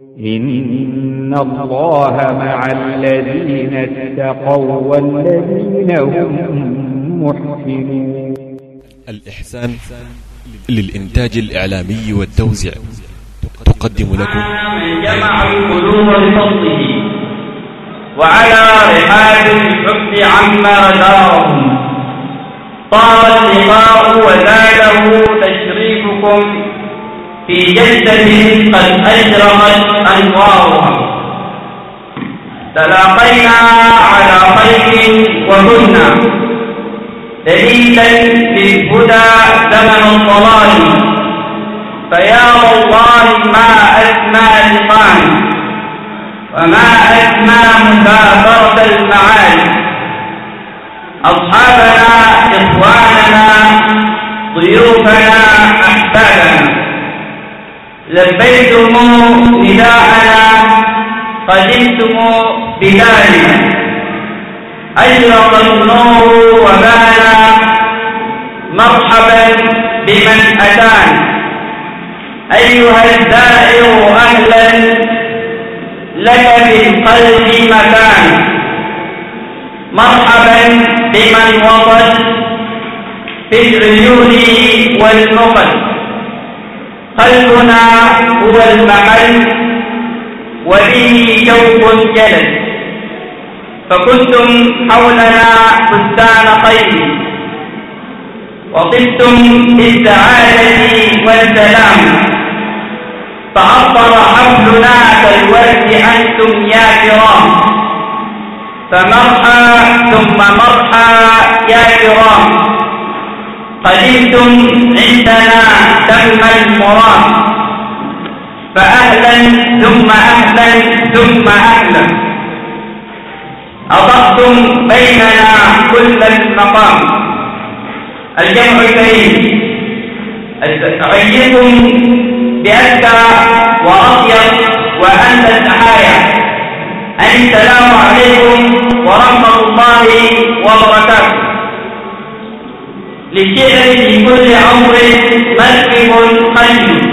إن الله مع الذين اتقوا والذين هم محسنون الإحسان للإنتاج الإعلامي والتوزيع تقدم لكم من جمع القلوب لفضله وعلى رحاب الحب عما دارهم طار اللقاء وزاده تشريفكم في جدة قد أجرمت أنوارها تلاقينا على خير وكنا دليلا للهدى زمن الضلال. فيا والله ما أسمى لقانا وما أسمى مسافرة المعالي أصحابنا إخواننا ضيوفنا أحبابنا. لبيتم نداءنا قدمتم بلادنا أشرق النور وبانا مرحبا بمن أتانا. أيها الزائر أهلا لك في القلب مكان. مرحبا بمن وصل في العيون والمقل قلبنا هو المحل وبه جوف جلد. فكنتم حولنا بستان خير وطبتم بالسعادة والسلام. فعطر حفلنا كالورد أنتم يا كرام. فمرحى ثم مرحى يا كرام. قدمتم عندنا تم المراد فأهلا ثم أهلا ثم أهلا. أضفتم بيننا كل المقام. الجمع الكريم. أعيكم بأزكى وأطيب وأنت التحايا السلام عليكم ورحمة الله وبركاته. للشعر في كل عمر مركب قلب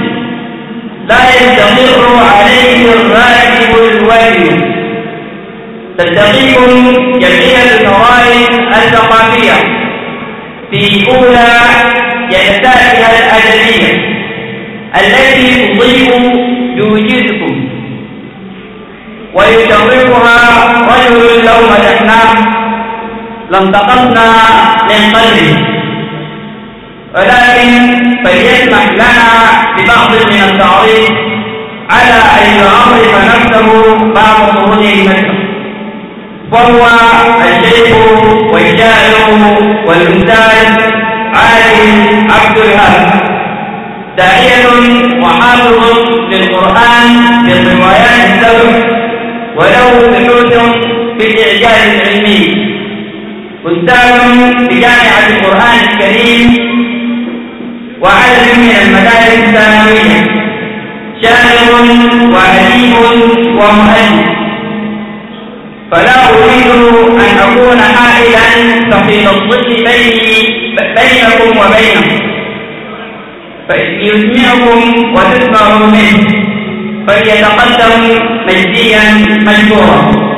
لا يستقر عليه الراكب الوالي تلتقيكم جميع الفوائد الثقافية في أولى جلساتها الأدبية التي تضيء بوجودكم ويشرفها رجل لو مدحناه لانتقصنا من قلبه. ولكن فليسمح لنا ببعض من التعريف على أن يعرف نفسه بعد خروجه المسجد وهو الشيخ والشاعر والأستاذ عالم عبد الهاب داعية وحافظ للقرآن بالروايات السبع وله بحوث في الإعجاز العلمي. أستاذ بجامعة القرآن الكريم وعدد من المدارس الثانوية. شاعر وأديب ومؤلف. فلا أريد أن أكون حائلا ثقيل الظل بيني بينكم وبينه فيسمعكم وتسمعوا منه. فليتقدم مجديا مشكورا.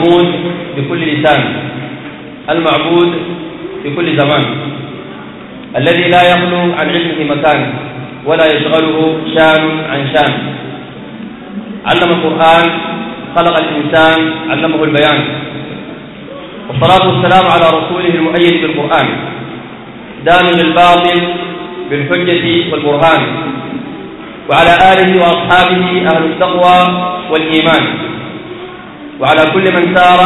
المحمود بكل لسان. المعبود في كل زمان. الذي لا يخلو عن علمه مكان ولا يشغله شان عن شان علم القرآن خلق الإنسان علمه البيان. والصلاة والسلام على رسوله المؤيد بالقرآن. دامغ الباطل بالحجة والبرهان. وعلى آله وأصحابه أهل التقوى والإيمان. وعلى كل من سار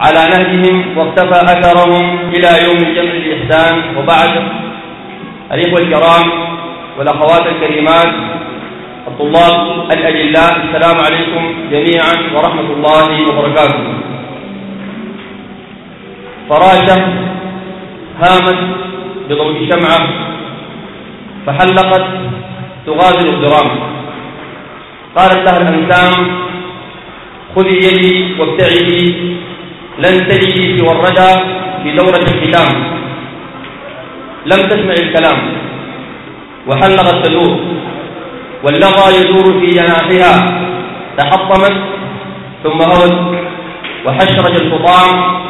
على نهجهم واقتفى أثرهم إلى يوم الجمع الإحسان وبعد الإخوة الكرام والأخوات الكريمات الطلاب الأجلاء السلام عليكم جميعا ورحمة الله وبركاته. فراشة هامت بضوء شمعة فحلقت تغادر الضرام قالت لها الأنسام خذي يدي وابتعدي لن تجدي سوى الردى في دورة الختام. لم تسمع الكلام. وحلقت تدور واللغى يدور في جناحها. تحطمت ثم هوت وحشرج الفطام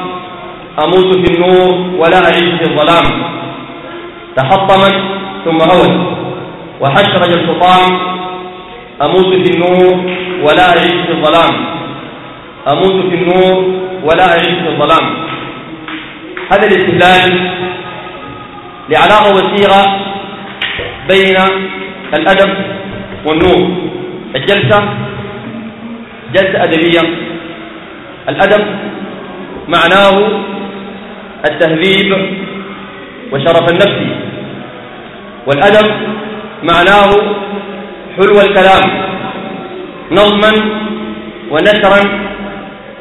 أموت في النور ولا أعيش في الظلام. تحطمت ثم هوت وحشرج الفطام أموت في النور ولا أعيش في الظلام. أموت في النور ولا أعيش في الظلام. هذا الاستدلال لعلاقة وثيقة بين الأدب والنور. الجلسة جلسة أدبية. الأدب معناه التهذيب وشرف النفس. والأدب معناه حلو الكلام. نظما ونثرا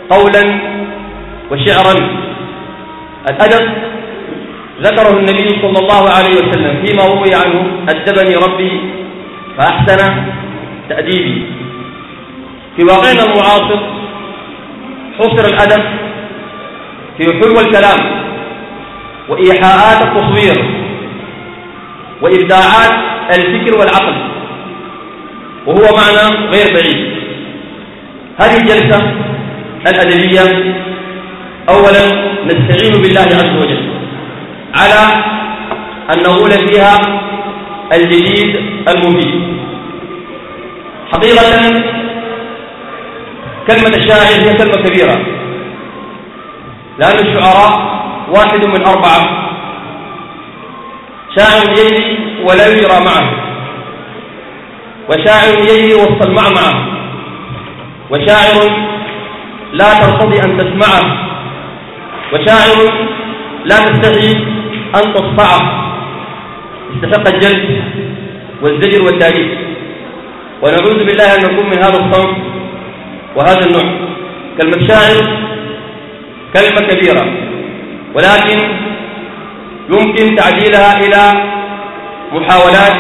قولا وشعرا. الأدب ذكره النبي صلى الله عليه وسلم فيما روي عنه أدبني ربي فأحسن تأديبي. في واقعنا المعاصر حصر الأدب في حلو الكلام وإيحاءات التصوير وإبداعات الفكر والعقل وهو معنى غير بعيد. هذه الجلسة الأدبية أولا نستعين بالله عز وجل على أن نقول فيها الجديد المفيد حقيقة كلمة الشاعر هي كلمة كبيرة. لأن الشعراء واحد من أربعة. شاعر يجري ولا يجرى معه. وشاعر يجري وسط المعمعة. وشاعر لا ترتضي أن تسمعه. وشاعر لا تستحي أن تصفعه استحق الجلد والزجر والتاريخ ونعوذ بالله أن نكون من هذا الصنف وهذا النوع. كلمة شاعر كلمة كبيرة. ولكن يمكن تعديلها إلى محاولات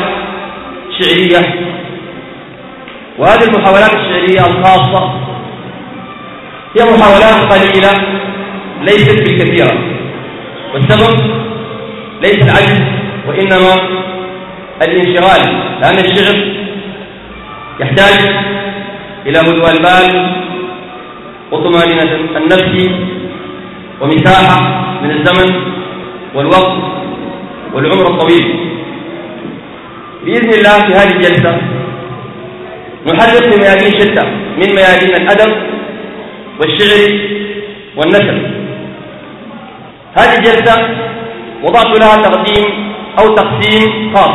شعرية. وهذه المحاولات الشعرية الخاصة هي محاولات قليلة ليست بالكثيرة. والسبب ليس العجز وإنما الانشغال لأن الشعر يحتاج إلى هدوء البال وطمأنينة النفس ومساحة من الزمن والوقت والعمر الطويل. بإذن الله في هذه الجلسة نحرق ميادين شتى من ميادين الأدب والشعر والنثر هذه الجلسة وضعت لها تقديم أو تقسيم خاص.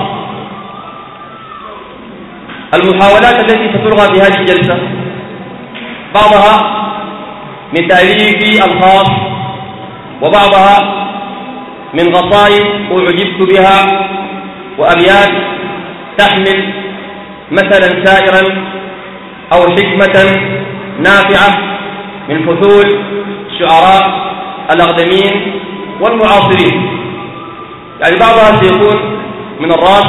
المحاولات التي ستلغى في هذه الجلسة بعضها من تأليفي الخاص وبعضها من غصائد أعجبت بها وأبيات تحمل مثلا سائرا أو حكمة نافعة من فثول الشعراء الأقدمين والمعاصرين. يعني بعضها سيكون من الراس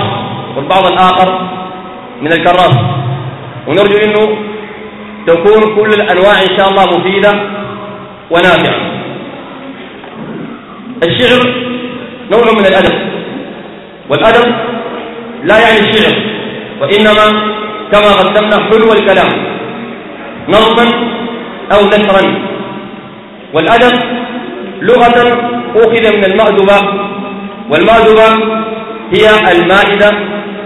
والبعض الآخر من الكراس. ونرجو أنه تكون كل الأنواع إن شاء الله مفيدة ونافعة. الشعر نوع من الأدب. والأدب لا يعني الشعر وإنما كما قدمنا حلو الكلام. نظما أو نثرا والأدب لغة أخذ من المأدبة والمأدبة هي المائدة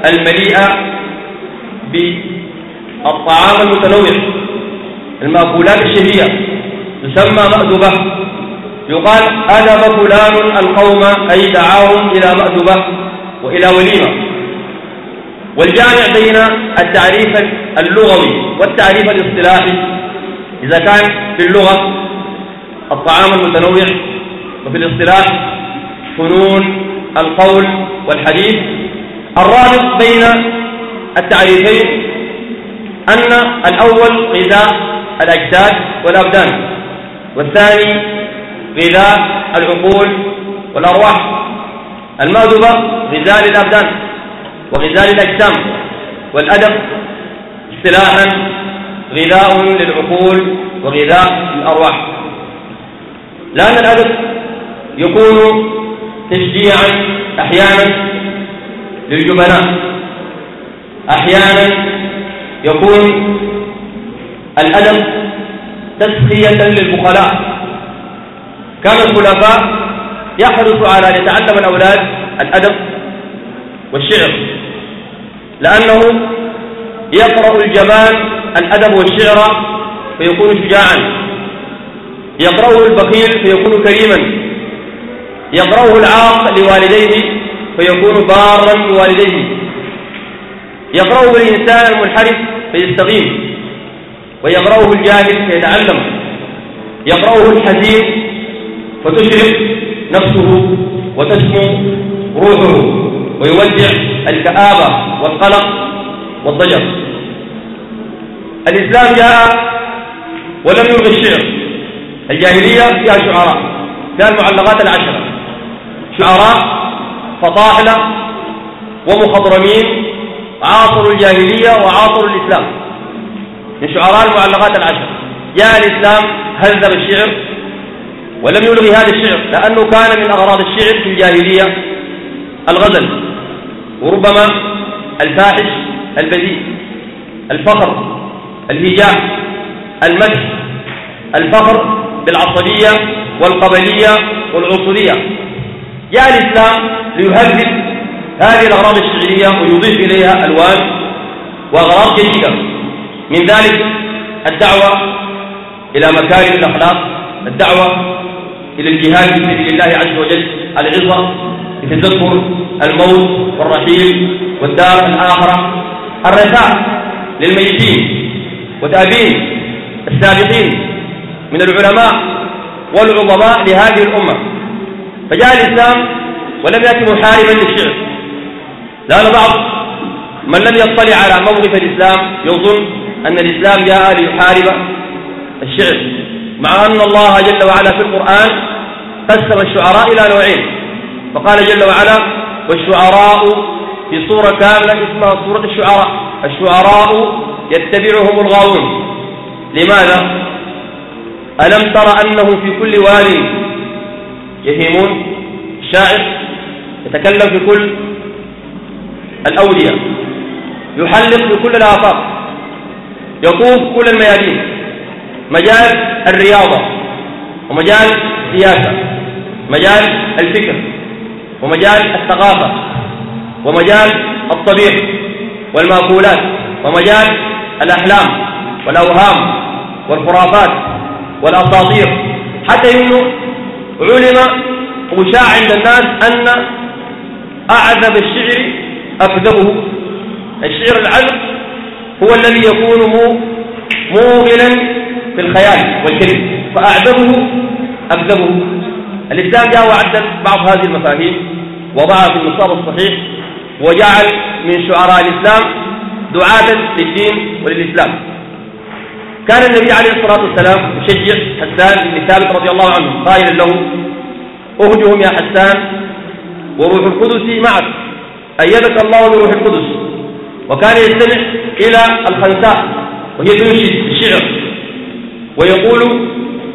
المليئة بالطعام المتنوع المأكولات الشهية تسمى مأدبة. يقال أدب فلان القوم أي دعاهم إلى مأدبة وإلى وليمة. والجامع بين التعريف اللغوي والتعريف الاصطلاحي. إذا كان في اللغة الطعام المتنوع وفي الاصطلاح فنون القول والحديث الرابط بين التعريفين أن الأول غذاء الأجساد والأبدان والثاني غذاء العقول والأرواح. المأدبة غذاء الأبدان وغذاء الأجسام والأدب اصطلاحا غذاء للعقول وغذاء الأرواح لأن الأدب يكون تشجيعا أحيانا للجبناء. أحيانا يكون الأدب تسخية للبخلاء. كان الخلفاء يحرص على أن يتعلم الأولاد الأدب والشعر. لأنه يقرأ الجمال الأدب والشعر فيكون شجاعا. يقرأه البخيل فيكون كريما. يقرأه العاق لوالديه فيكون بارا بوالديه يقرأه الإنسان المنحرف فيستقيم ويقرأه الجاهل فيتعلم. يقرأه الحزين فتشرق نفسه وتسمو روحه. ويودع الكآبة والقلق والضجر. الإسلام جاء ولم يلغي الشعر. الجاهلية فيها شعراء فيها المعلقات العشرة. شعراء فطاحلة ومخضرمين عاصروا الجاهلية وعاصروا الإسلام. من شعراء المعلقات العشرة. جاء الإسلام هذب الشعر ولم يلغي هذا الشعر لأنه كان من أغراض الشعر في الجاهلية الغزل. وربما الفاحش البذيء الفخر الهجاء المدح الفخر بالعصبية والقبلية والعنصرية. جاء الإسلام ليهذب هذه الأغراض الشعرية ويضيف إليها ألوان وأغراض جديدة. من ذلك الدعوة إلى مكارم الأخلاق الدعوة إلى الجهاد في سبيل الله عز وجل العظة بتذكر الموت والرحيل والدار الآخرة. الرثاء للميتين وتأبين السابقين من العلماء والعظماء لهذه الأمة. فجاء الإسلام ولم يأتي محاربا للشعر. لأن بعض من لم يطلع على موقف الإسلام يظن أن الإسلام جاء ليحارب الشعر مع أن الله جل وعلا في القرآن قسم الشعراء إلى نوعين. فقال جل وعلا والشعراء في صورة كاملة اسمها صورة الشعراء. الشعراء يتبعهم الغاوون. لماذا؟ ألم تر أنه في كل واد يهيمون؟ الشاعر يتكلم في كل الأودية يحلق في كل الآفاق. يطوف كل الميادين. مجال الرياضة. ومجال السياسة. مجال الفكر. ومجال الثقافة. ومجال الطبيعة والمأكولات ومجال الأحلام والأوهام والخرافات والأساطير. حتى إنه علم وشاع عند الناس أن أعذب الشعر أكذبه الشعر العذب هو الذي يكون موغلا في الخيال والكذب. فأعذبه أكذبه الإسلام جاء وعدل بعض هذه المفاهيم وضعها في المصاب الصحيح. وجعل من شعراء الإسلام دعاة للدين وللإسلام. كان النبي عليه الصلاة والسلام يشجع حسان بن ثابت رضي الله عنه قائلا له أهجهم يا حسان وروح القدس معك أيدك الله بروح القدس. وكان يستمع إلى الخنساء وهي تنشد الشعر ويقول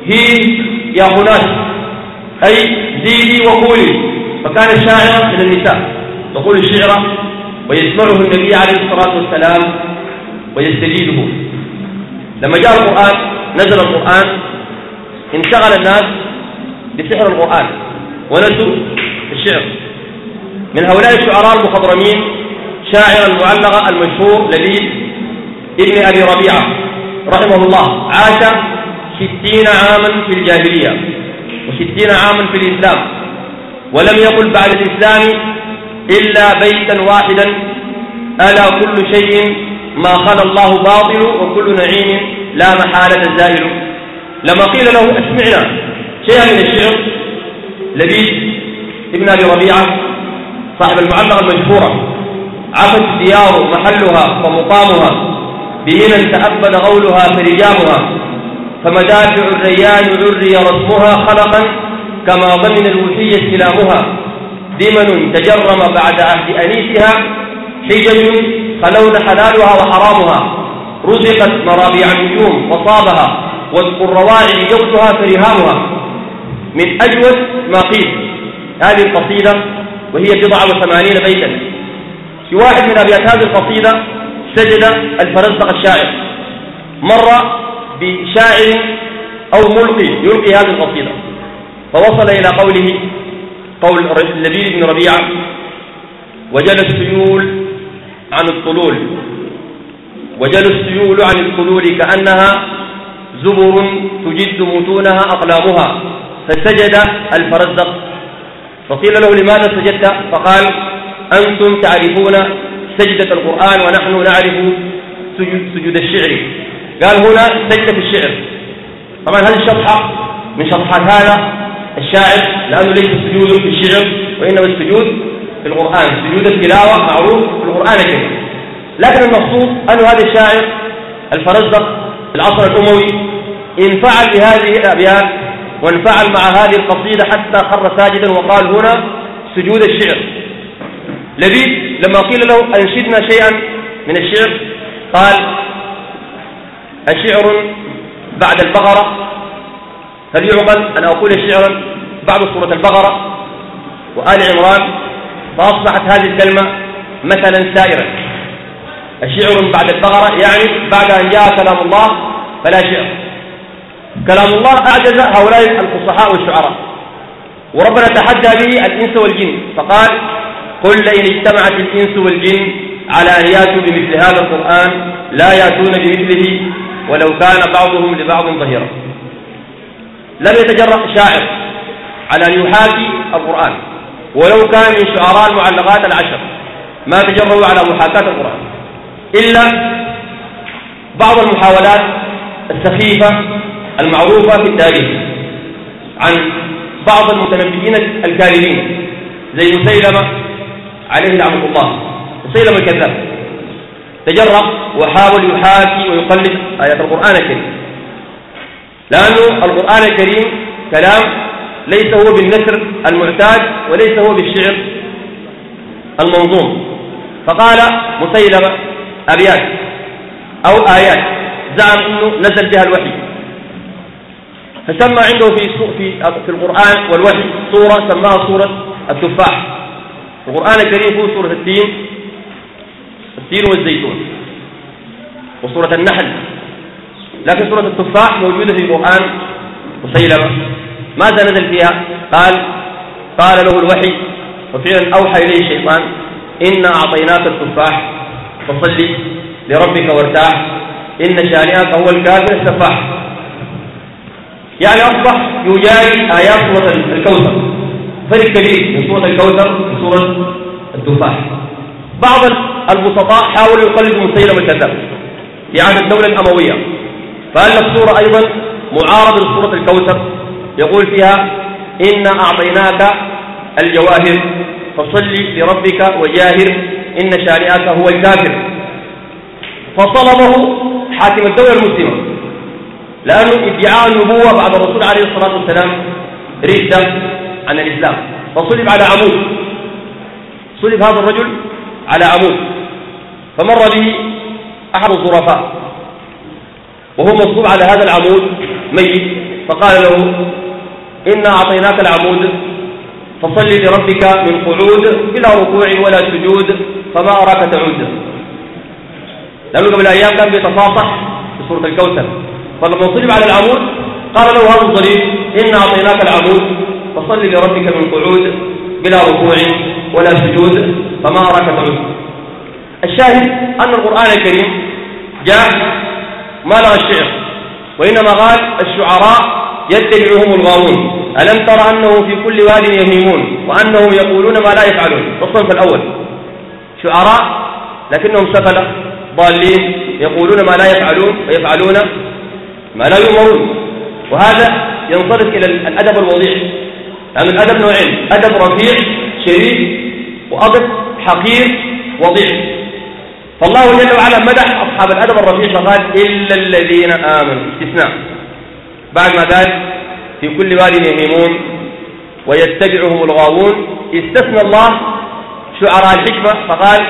هي يا هناك أي زيدي وقولي. فكان شاعرا من النساء. يقول الشعر ويسمعه النبي عليه الصلاة والسلام ويستجيبه. لما جاء القرآن نزل القرآن انشغل الناس بسحر القرآن. ونسوا الشعر. من هؤلاء الشعراء المخضرمين شاعر المعلقة المشهور لبيد ابن أبي ربيعة رحمه الله. عاش ستين عاما في الجاهلية وستين عاما في الإسلام. ولم يقل بعد الإسلام إلا بيتا واحدا ألا كل شيء ما خلا الله باطل وكل نعيم لا محالة زائل. لما قيل له أسمعنا شيئا من الشعر لبيد ابن أبي ربيعة صاحب المعلقة المشهورة عفت الديار محلها ومقامها بمنى تأبد غولها فرجامها فمدافع الريان عري رسمها خلقا كما ضمن الوحي استلامها دمن تجرم بعد عهد أنيسها حجج خلون حلالها وحرامها. رزقت مرابيع النجوم وصابها واسق الرواعي جودها فرهامها. من أجود ما قيل. هذه القصيدة وهي بضع وثمانين بيتا. في واحد من أبيات هذه القصيدة سجد الفرزدق الشاعر. مر بشاعر أو ملقي يلقي هذه القصيدة. فوصل إلى قوله قول اللبيد بن ربيعة وجل السيول عن الطلول. وجل السيول عن الطلول كأنها زبر تجد متونها أقلامها فسجد الفرزدق. فقيل له لماذا سجدت؟ فقال أنتم تعرفون سجدة القرآن ونحن نعرف سجود, سجود الشعر. قال هنا سجدة الشعر. طبعا هذه الشطحة من شطحات هذا الشاعر لأنه ليس السجود في الشعر وإنما السجود في القرآن. سجود التلاوة معروف في القرآن الكريم. لكن المقصود أن هذا الشاعر الفرزدق العصر الأموي انفعل بهذه الأبيات وانفعل مع هذه القصيدة حتى خر ساجدا وقال هنا سجود الشعر. لبيد لما قيل له أنشدنا شيئا من الشعر قال الشعر بعد البقرة فليعقل أن أقول شعرا بعد سورة البقرة وآل عمران فأصبحت هذه الكلمة مثلا سائرا؟ الشعر بعد البقرة يعني بعد أن جاء كلام الله فلا شعر. كلام الله أعجز هؤلاء الفصحاء والشعراء. وربنا تحدى به الإنس والجن فقال قل لئن اجتمعت الإنس والجن على أن يأتوا بمثل هذا القرآن لا يأتون بمثله ولو كان بعضهم لبعض ظهيرا. لم يتجرأ شاعر على أن يحاكي القرآن. ولو كان من شعراء المعلقات العشر ما تجرؤوا على محاكاة القرآن. إلا بعض المحاولات السخيفة المعروفة في التاريخ عن بعض المتنبئين الكاذبين زي مسيلمة عليه لعنة الله. مسيلمة الكذاب. تجرأ وحاول يحاكي ويقلد آيات القرآن الكريم. لأنه القرآن الكريم كلام ليس هو بالنثر المعتاد وليس هو بالشعر المنظوم. فقال مسيلمة أبيات أو آيات زعم أنه نزل بها الوحي. فسمى عنده في في القرآن والوحي سورة سماها سورة التفاح. القرآن الكريم هو سورة التين التين والزيتون وسورة النحل. لكن سورة التفاح موجودة في القرآن مسيلمة. ماذا نزل فيها؟ قال قال له الوحي وفعلا أوحى إليه الشيطان إنا أعطيناك التفاح فصلي لربك وارتاح إن شانئك هو الكافر السفاح. يعني أصبح يجاري آيات سورة الكوثر فرق كبير من سورة الكوثر وسورة التفاح. بعض البسطاء حاولوا يقلدوا مسيلمة الكذاب عهد الدولة الأموية. فألف سورة أيضا؟ معارضة لسورة الكوثر. يقول فيها إنا أعطيناك الجواهر فصل لربك وجاهر إن شانئك هو الكافر. فطلبه حاكم الدولة المسلمة لأنه ادعاء النبوة بعد الرسول عليه الصلاة والسلام ردة عن الإسلام. فصلب على عمود. صلب هذا الرجل على عمود. فمر به أحد الظرفاء. وهو مصلوب على هذا العمود ميت. فقال له إنا أعطيناك العمود فصل لربك من قعود بلا ركوع ولا سجود فما أراك تعود. لأنه قبل أيام كان بيتصافح في سورة الكوثر. فلما صلب على العمود قال له هذا الضريب إنا أعطيناك العمود فصل لربك من قعود بلا ركوع ولا سجود فما أراك تعود. الشاهد أن القرآن الكريم جاء ما لغى الشعر وإنما قال الشعراء يتبعهم الغاوون. ألم تر أنه في كل واد يهيمون وأنهم يقولون ما لا يفعلون؟ الصنف الأول. شعراء لكنهم سفلة ضالين يقولون ما لا يفعلون ويفعلون ما لا يؤمرون. وهذا ينصرف إلى الأدب الوضيع لأن الأدب نوعين أدب رفيع شريف وأدب حقير وضيع فالله جل وعلا مدح أصحاب الأدب الرفيع فقال إلا الذين آمنوا. استثناء. بعد ما قال في كل واد يهيمون ويتبعهم الغاوون استثنى الله شعراء الحكمة فقال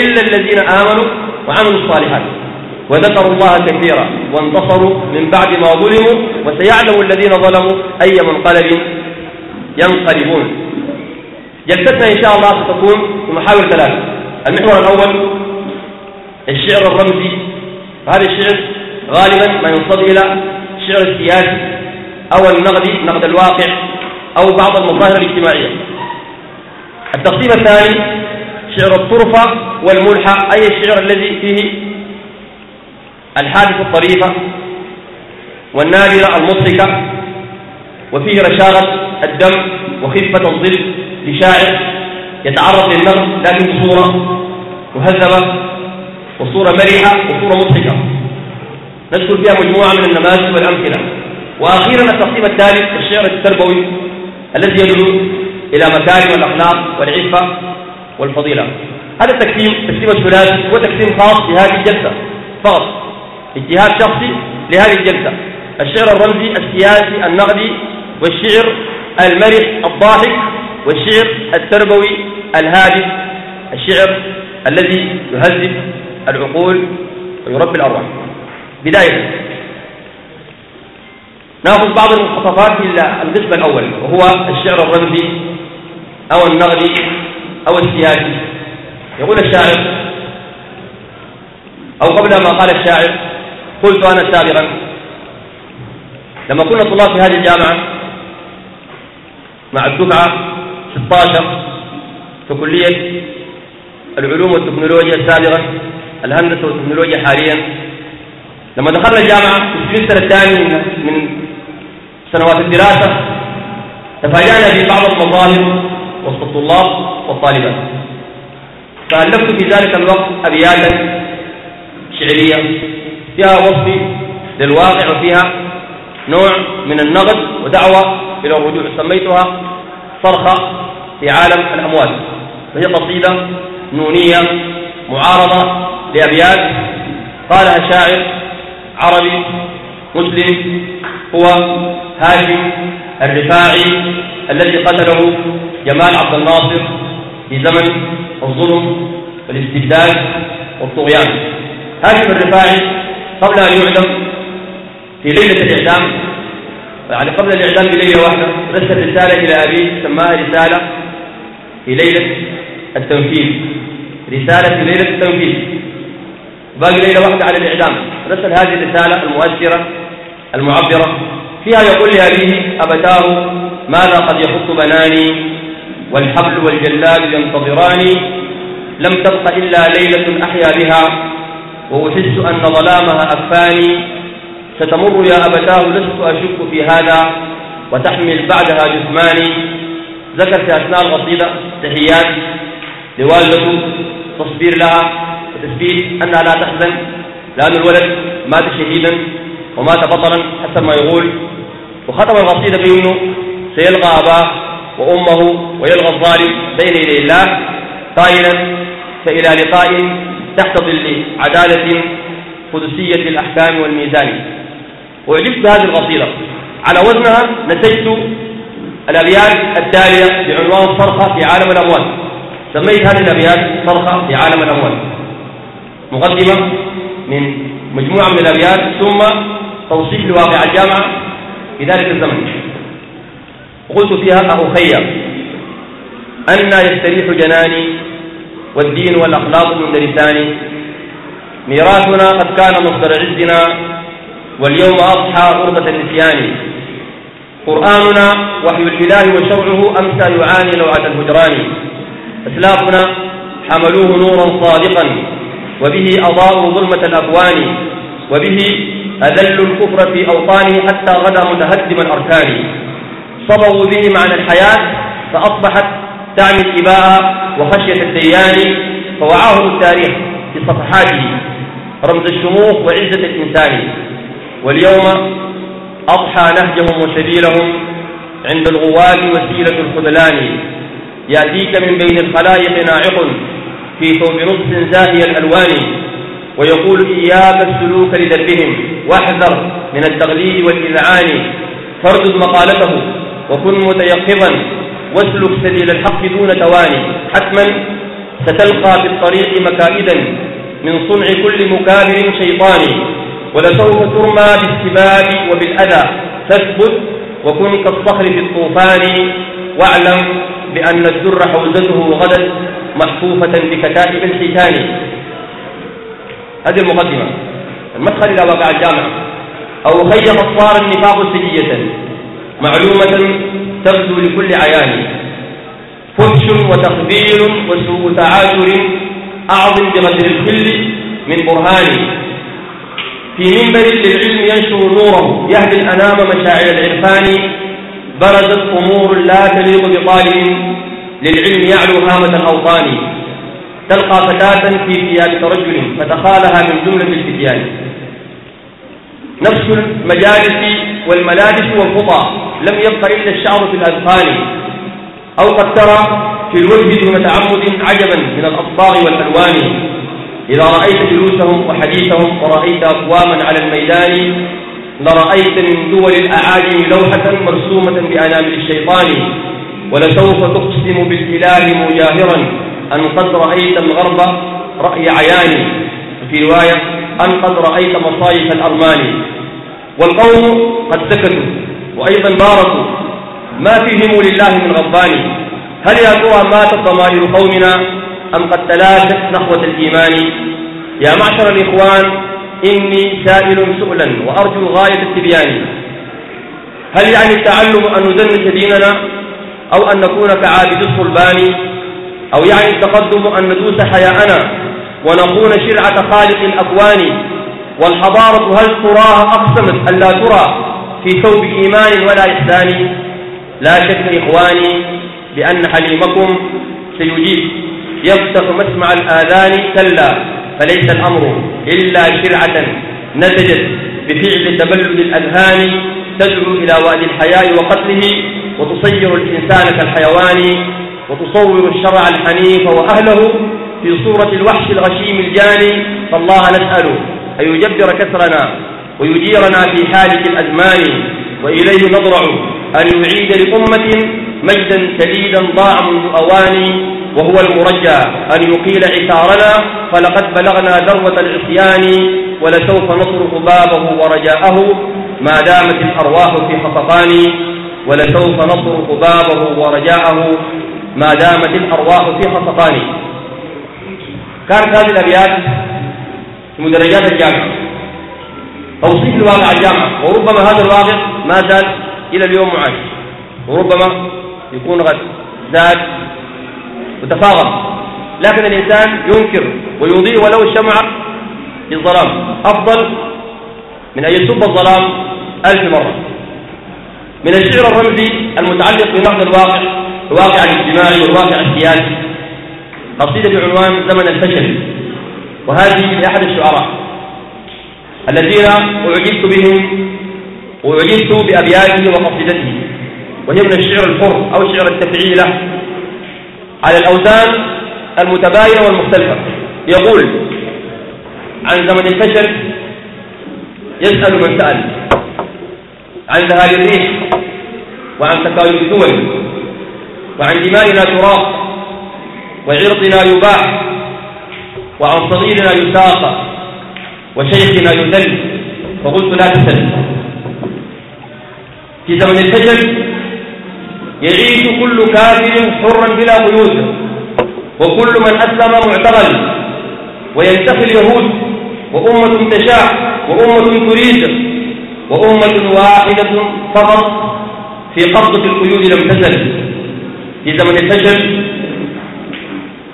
إلا الذين آمنوا وعملوا الصالحات. وذكروا الله كثيرا وانتصروا من بعد ما ظلموا وسيعلم الذين ظلموا أي منقلب ينقلبون. جلستنا إن شاء الله ستكون في محاور ثلاثة. المحور الأول الشعر الرمزي. هذا الشعر غالبا ما ينصب إلى الشعر السياسي أو النقدي نقد الواقع أو بعض المظاهر الاجتماعية. التقسيم الثاني شعر الطرفة والملحة أي الشعر الذي فيه الحادث الطريفة والنادرة المضحكة وفيه رشاقة الدم وخفة الظل لشاعر يتعرض للنقد لكن بصورة مهذبة. وصورة مرحة وصورة مضحكة. نذكر فيها مجموعة من النماذج والأمثلة. وأخيرا التقسيم الثالث الشعر التربوي الذي يدعو إلى مكارم الأخلاق والعفة والفضيلة. هذا التقسيم تقسيم الثلاثي هو تقسيم خاص بهذه الجلسة. فقط اجتهاد شخصي لهذه الجلسة. الشعر الرمزي السياسي النقدي والشعر المرح الضاحك والشعر التربوي الهادف الشعر الذي يهذب العقول ويربي الأرواح. بداية. نأخذ بعض المخططات في القسم الأول وهو الشعر الرمزي أو النغدي أو السياسي يقول الشاعر أو قبل ما قال الشاعر قلت أنا سابقا. لما كنا طلاب في هذه الجامعة مع الدفعة 16 في كلية العلوم والتكنولوجيا السابقة الهندسة والتكنولوجيا حاليا. لما دخلنا الجامعة في السمستر الثاني من سنوات الدراسة تفاجأنا ببعض المظاهر وسط الطلاب والطالبات فألفت في ذلك الوقت أبياتا شعرية فيها وصف للواقع وفيها نوع من النقد ودعوة إلى الرجوع سميتها صرخة في عالم الأموال. وهي قصيدة نونية معارضة لأبيات قالها شاعر عربي مسلم هو هاشم الرفاعي الذي قتله جمال عبد الناصر في زمن الظلم والاستبداد والطغيان. هاشم الرفاعي قبل أن يعدم في ليلة الإعدام يعني قبل الإعدام بليلة واحدة رسل رسالة إلى أبيه سماها رسالة في ليلة التنفيذ. رسالة في ليلة التنفيذ. باقي ليلة واحدة على الإعدام. رسل هذه الرسالة المؤثرة المعبرة. فيها يقول لأبيه أبتاه ماذا قد يخط بناني والحبل والجلاد ينتظراني؟ لم تبق إلا ليلة أحيا بها وأحس أن ظلامها أفاني ستمر يا أبتاه لست أشك في هذا وتحمل بعدها جثماني. ذكر في أثناء القصيدة تحيات لوالدته تصبير لها. وتثبيت أنها لا تحزن لأن الولد مات شهيدا ومات بطلا حسب ما يقول. وختم القصيدة بأنه سيلقى أباه وأمه ويلغى الظالم بين يدي الله قائلا فإلى لقاء تحت ظل عدالة قدسية الأحكام والميزان. وأعجبت بهذه القصيدة. على وزنها نسجت الأبيات التالية بعنوان صرخة في عالم الأموال. سميت هذه الأبيات صرخة في عالم الأموال. مقدمة من مجموعة من الأبيات ثم توصيف لواقع الجامعة في ذلك الزمن. قلت فيها أخي أن يستريح جناني والدين والأخلاق مندرسان ميراثنا قد كان مصدر عزنا واليوم أضحى غربة النسيان قرآننا وحي الإله وشرعه أمسى يعاني لوعة الهجران. أسلافنا حملوه نورا صادقا. وبه أضاءوا ظلمة الأكوان وبه أذلوا الكفر في أوطانه حتى غدا متهدم الأركان. صبوا به معنى الحياة فأصبحت تعني الإباء وخشية الديان فوعاهم التاريخ في صفحاته. رمز الشموخ وعزة الإنسان. واليوم أضحى نهجهم وسبيلهم عند الغوال وسيلة الخذلان. يأتيك من بين الخلائق ناعق في ثوب نصف زاهي الألوان ويقول إياك السلوك لدربهم واحذر من التغليل والإذعان. فاردد مقالته وكن متيقظا واسلك سبيل الحق دون تواني. حتما ستلقى في الطريق مكائدا من صنع كل مكابر شيطاني. ولسوف ترمى بالسباب وبالأذى فاثبت وكن كالصخر في الطوفان. واعلم بأن الدر حوزته غدا محفوفة بكتائب الحيتان. هذه المقدمة. المدخل إلى واقع الجامعة أو خيم صار النفاق سجية معلومة تبدو لكل عيان. فحش وتخبير وسوء تعاشر أعظم بغدر الخل من برهان. في منبر للعلم ينشر نوره يهدي الأنام مشاعر العرفان. برزت أمور لا تليق بطالب للعلم يعلو هامة الأوطان تلقى فتاة في ثياب رجل فتخالها من جملة الفتيان. نفس المجالس والملابس والخطى لم يبق إلا الشعر في الأذقان أو قد ترى في الوجه دون تعمد عجبا من الأصباغ والألوان. إذا رأيت جلوسهم وحديثهم ورأيت أقواما على الميدان لرأيت من دول الأعاجم لوحة مرسومة بأنامل الشيطان ولسوف تقسم بالإله مجاهرا أن قد رأيت الغرب رأي عياني. في رواية أن قد رأيت مصايف الأرمان. والقوم قد سكتوا وأيضا باركوا. ما فيهم لله من غضبان؟ هل يا ترى ماتت ضمائر قومنا أم قد تلاشت نخوة الإيمان؟ يا معشر الإخوان إني سائل سؤلا وأرجو غاية التبيان. هل يعني التعلم أن ندنس ديننا أو أن نكون كعابد الصلبان؟ أو يعني التقدم أن ندوس حياءنا ونكون شرعة خالق الأكوان؟ والحضارة هل تراها أقسمت ألا ترى في ثوب إيمان ولا إحسان؟ لا شك إخواني بأن حليمكم سيجيب. يفتح مسمع الآذان كلا. فليس الأمر إلا شرعة نتجت بفعل تبلد الأذهان تدعو إلى وادي الحياء وقتله وتصير الإنسان كالحيوان وتصور الشرع الحنيف وأهله في صورة الوحش الغشيم الجاني فالله نسأل أن يجبر كسرنا ويجيرنا في حالة الأزمان وإليه نضرع أن يعيد لأمة مجدا شديدا ضاع منذ أواني وهو المرجى. أن يقيل عثارنا فلقد بلغنا ذروة العصيان ولسوف نصرف بابه ورجاءه ما دامت الأرواح في خفقان ولسوف نصرف بابه ورجاءه ما دامت الأرواح في خفقان كانت هذه الأبيات في مدرجات الجامعة. توصيف لواقع الجامعة. وربما هذا الواقع ما زال إلى اليوم معاش. وربما يكون غد زاد وتفاغم لكن الإنسان ينكر ويضيء ولو الشمع في الظلام أفضل من أن يسب الظلام ألف مرة. من الشعر الرمزي المتعلق بنقد الواقع الواقع الاجتماعي والواقع السياسي. قصيدة بعنوان زمن الفشل. وهذه لأحد الشعراء الذين أعجبت بهم وأعجبت بأبياته وقصيدته وهي الشعر الحر أو شعر التفعيلة على الأوزان المتباينة والمختلفة. يقول عن زمن الفشل يسأل من سأل عن ذهاب الريح وعن تكاين الدول وعن دمائنا تراق وعرضنا يباح وعن صغيرنا يساق وشيخنا يذل فقلت لا تسل. في زمن الفجر يعيش كل كافر حرا بلا قيود وكل من أسلم معتقل وينتخي اليهود وأمة تشاع وأمة تريد وأمة واحدة فقط في قبضة القيود لم تزل. في زمن الفشل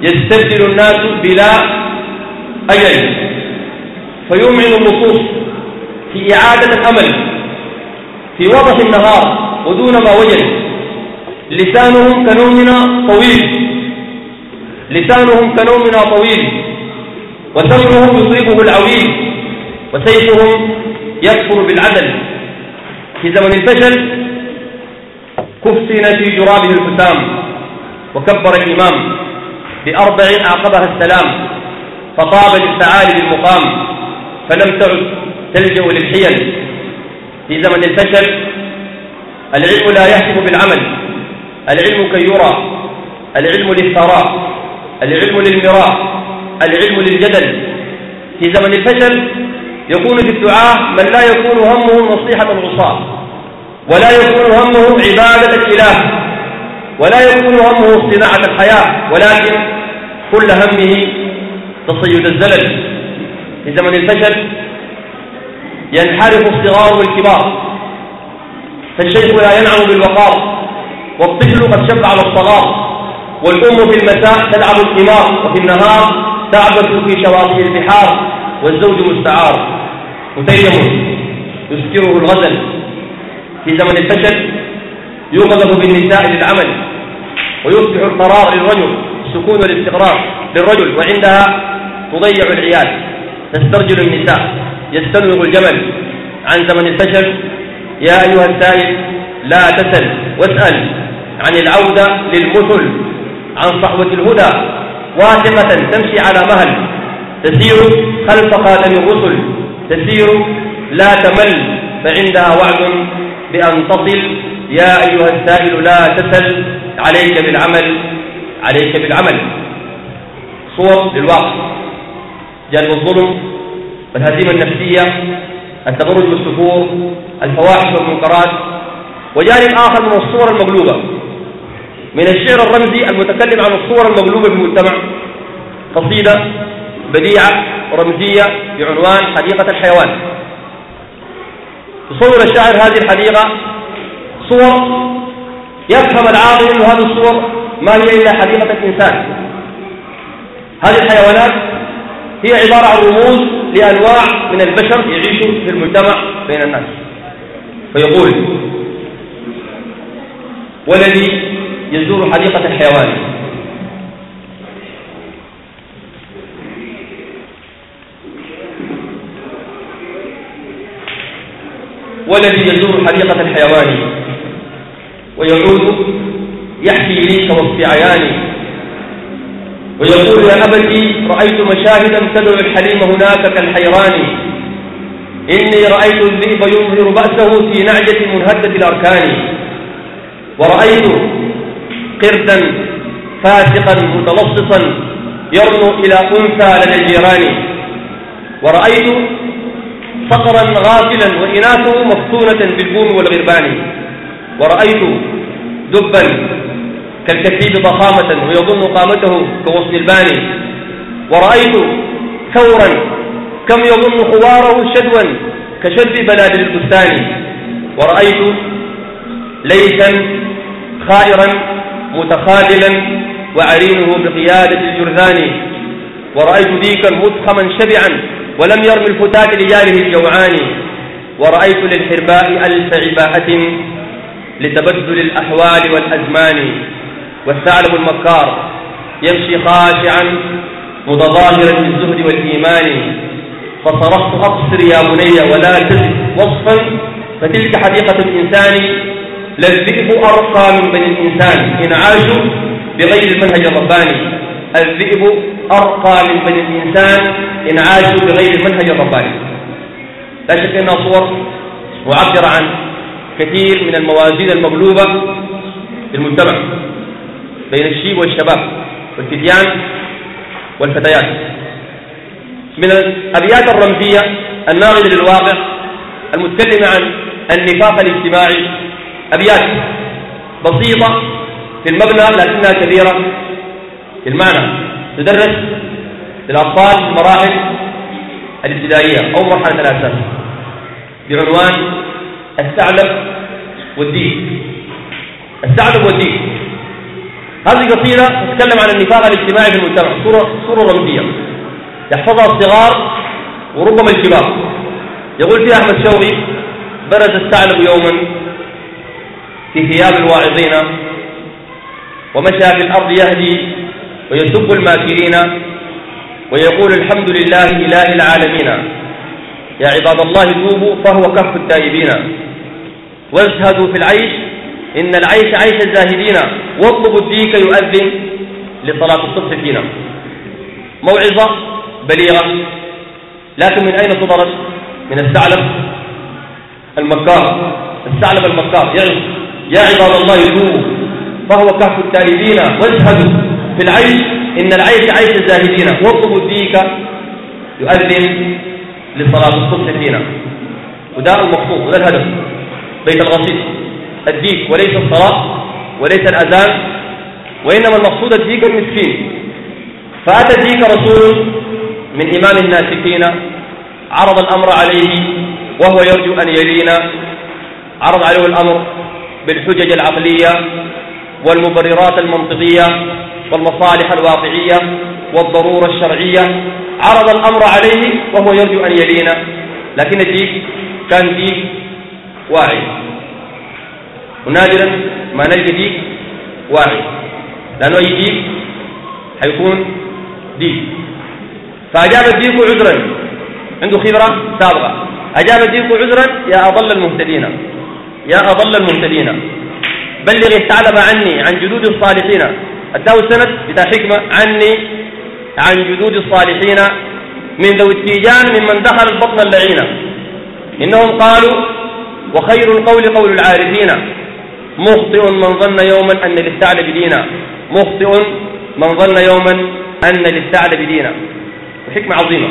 يستبدل الناس بلا أجل فيمعن النصوص في إعادة الأمل. في وضح النهار ودون ما وجد. لسانهم كنومنا طويل. لسانهم كنومنا طويل. وسمعهم يصيبه العويل. وسيفهم يكفر بالعدل. في زمن الفشل كفن في جرابه الحسام. وكبر الإمام بأربع أعقبها السلام. فطاب للثعالب المقام فلم تعد تلجأ للحيل. في زمن الفشل العلم لا يحكم بالعمل العلم كي يرى العلم للثراء العلم للمراء العلم للجدل. في زمن الفشل يكون في الدعاء من لا يكون همه نصيحة العصاة ولا يكون همه عبادة الإله ولا يكون همه صناعة الحياة ولكن كل همه تصيد الزلل. في زمن الفشل ينحرف الصغار والكبار فالشيخ لا ينعم بالوقار والطفل قد شب على الصغار والأم في المساء تلعب القمار وفي النهار تعبث في شواطئ البحار والزوج مستعار. متيم يسكره الغزل في زمن الفشل يوقظ بالنساء للعمل ويصبح القرار للرجل السكون والاستقرار للرجل وعندها تضيع العيال تسترجل النساء. يستنوغ الجمل عن زمن الفشل. يا أيها السائل لا تسل واسأل عن العودة للمثل عن صحوة الهدى. واثقة تمشي على مهل. تسير خلف خاتم الرسل. تسير لا تمل فعندها وعد بأن تصل. يا أيها السائل لا تسل عليك بالعمل. عليك بالعمل. صور للواقع. جانب الظلم. والهزيمة النفسية التبرج والسفور الفواحش والمنكرات وجانب آخر من الصور المقلوبة. من الشعر الرمزي المتكلم عن الصور المقلوبة في المجتمع قصيدة بديعة رمزية بعنوان حديقة الحيوان. تصور الشاعر هذه الحديقة صور يفهم العاقل أن هذه الصور ما هي إلا حديقة الإنسان. هذه الحيوانات هي عبارة عن رموز لأنواع من البشر يعيشوا في المجتمع بين الناس. فيقول ولدي يزور حديقة الحيوان. ولدي يزور حديقة الحيوان. ويعود يحكي لي كوصف عياني ويقول يا أبتي رأيت مشاهدا تدعو الحليم هناك كالحيران. إني رأيت الذئب يظهر بأسه في نعجة منهدة الأركان. ورأيت قردا فاسقا متلصصا يرنو إلى أنثى لدى الجيران. ورأيت صقرا غافلا وإناثه مفتونة بالبوم والغربان. ورأيت دبا كالكثيب ضخامة ويظن قامته كغصن الباني. ورأيت ثورا كم يظن خواره شدوا كشد بنادر البستان. ورأيت ليثا خائرا متخاذلا وعرينه بقيادة الجرذان. ورأيت ديكا مضخما شبعا ولم يرم الفتاة لجاله الجوعان. ورأيت للحرباء ألف عباءة لتبدل الأحوال والأزمان. والثعلب المكار يمشي خاشعا متظاهرا بالزهد والإيمان. فصرخت أقصر يا بني ولا تزد وصفا فتلك حديقة الإنسان للذئب أرقى من بني الإنسان. إن عاشوا بغير المنهج الرباني الذئب أرقى من بني الإنسان. إن عاشوا بغير المنهج الرباني. لا شك أنها صور معبرة عن كثير من الموازين المغلوبة في المجتمع. بين الشيب والشباب والفتيان والفتيات. من الأبيات الرمزية الناقلة للواقع المتكلمة عن النفاق الاجتماعي. أبيات بسيطة في المبنى لكنها كبيرة في المعنى تدرس للأطفال في المراحل الابتدائية أو مرحلة الأساس بعنوان الثعلب والديك الثعلب والديك هذه قصيدة تتكلم عن النفاق الاجتماعي في المجتمع. صورة, صورة رمزية. يحفظها الصغار وربما الكبار. يقول فيها أحمد شوقي برز الثعلب يوما في ثياب الواعظين ومشى في الأرض يهدي ويسب الماكرين ويقول الحمد لله إله العالمين. يا عباد الله توبوا فهو كف التائبين. وازهدوا في العيش إن العيش عيش الزاهدين واطلبوا الديك يؤذن لصلاة الصبح فينا. موعظة بليغة لكن من أين صدرت من الثعلب المكار. الثعلب المكار. يعني يا عباد الله توبوا فهو كهف التائبين واشهدوا في العيش. إن العيش عيش الزاهدين. واطلبوا الديك يؤذن لصلاة الصبح فينا. وده المقصود وده الهدف. بيت الغصيب الديك وليس الصلاة وليس الأذان وإنما المقصود الديك المسكين. فأتى الديك رسول من إمام الناسكين عرض الأمر عليه وهو يرجو أن يلينا. عرض عليه الأمر بالحجج العقلية والمبررات المنطقية والمصالح الواقعية والضرورة الشرعية. عرض الأمر عليه وهو يرجو أن يلينا. لكن الديك كان ديك واعي. ونادرا ما نلقى ديك واعي لأنه أي ديك حيكون ديك فأجاب الديك عذرا. عنده خبرة سابقة. أجاب الديك عذرا يا أضل المهتدين. يا أضل المهتدين. بلغ الثعلب عني عن جدود الصالحين. أداه السند بتاع حكمة عني عن جدود الصالحين. من ذوي التيجان ممن دخل البطن اللعينة إنهم قالوا وخير القول قول العارفين. مخطئ من ظن يوما أن للثعلب دينا. مخطئ من ظن يوما أن للثعلب دينا. وحكمة عظيمة.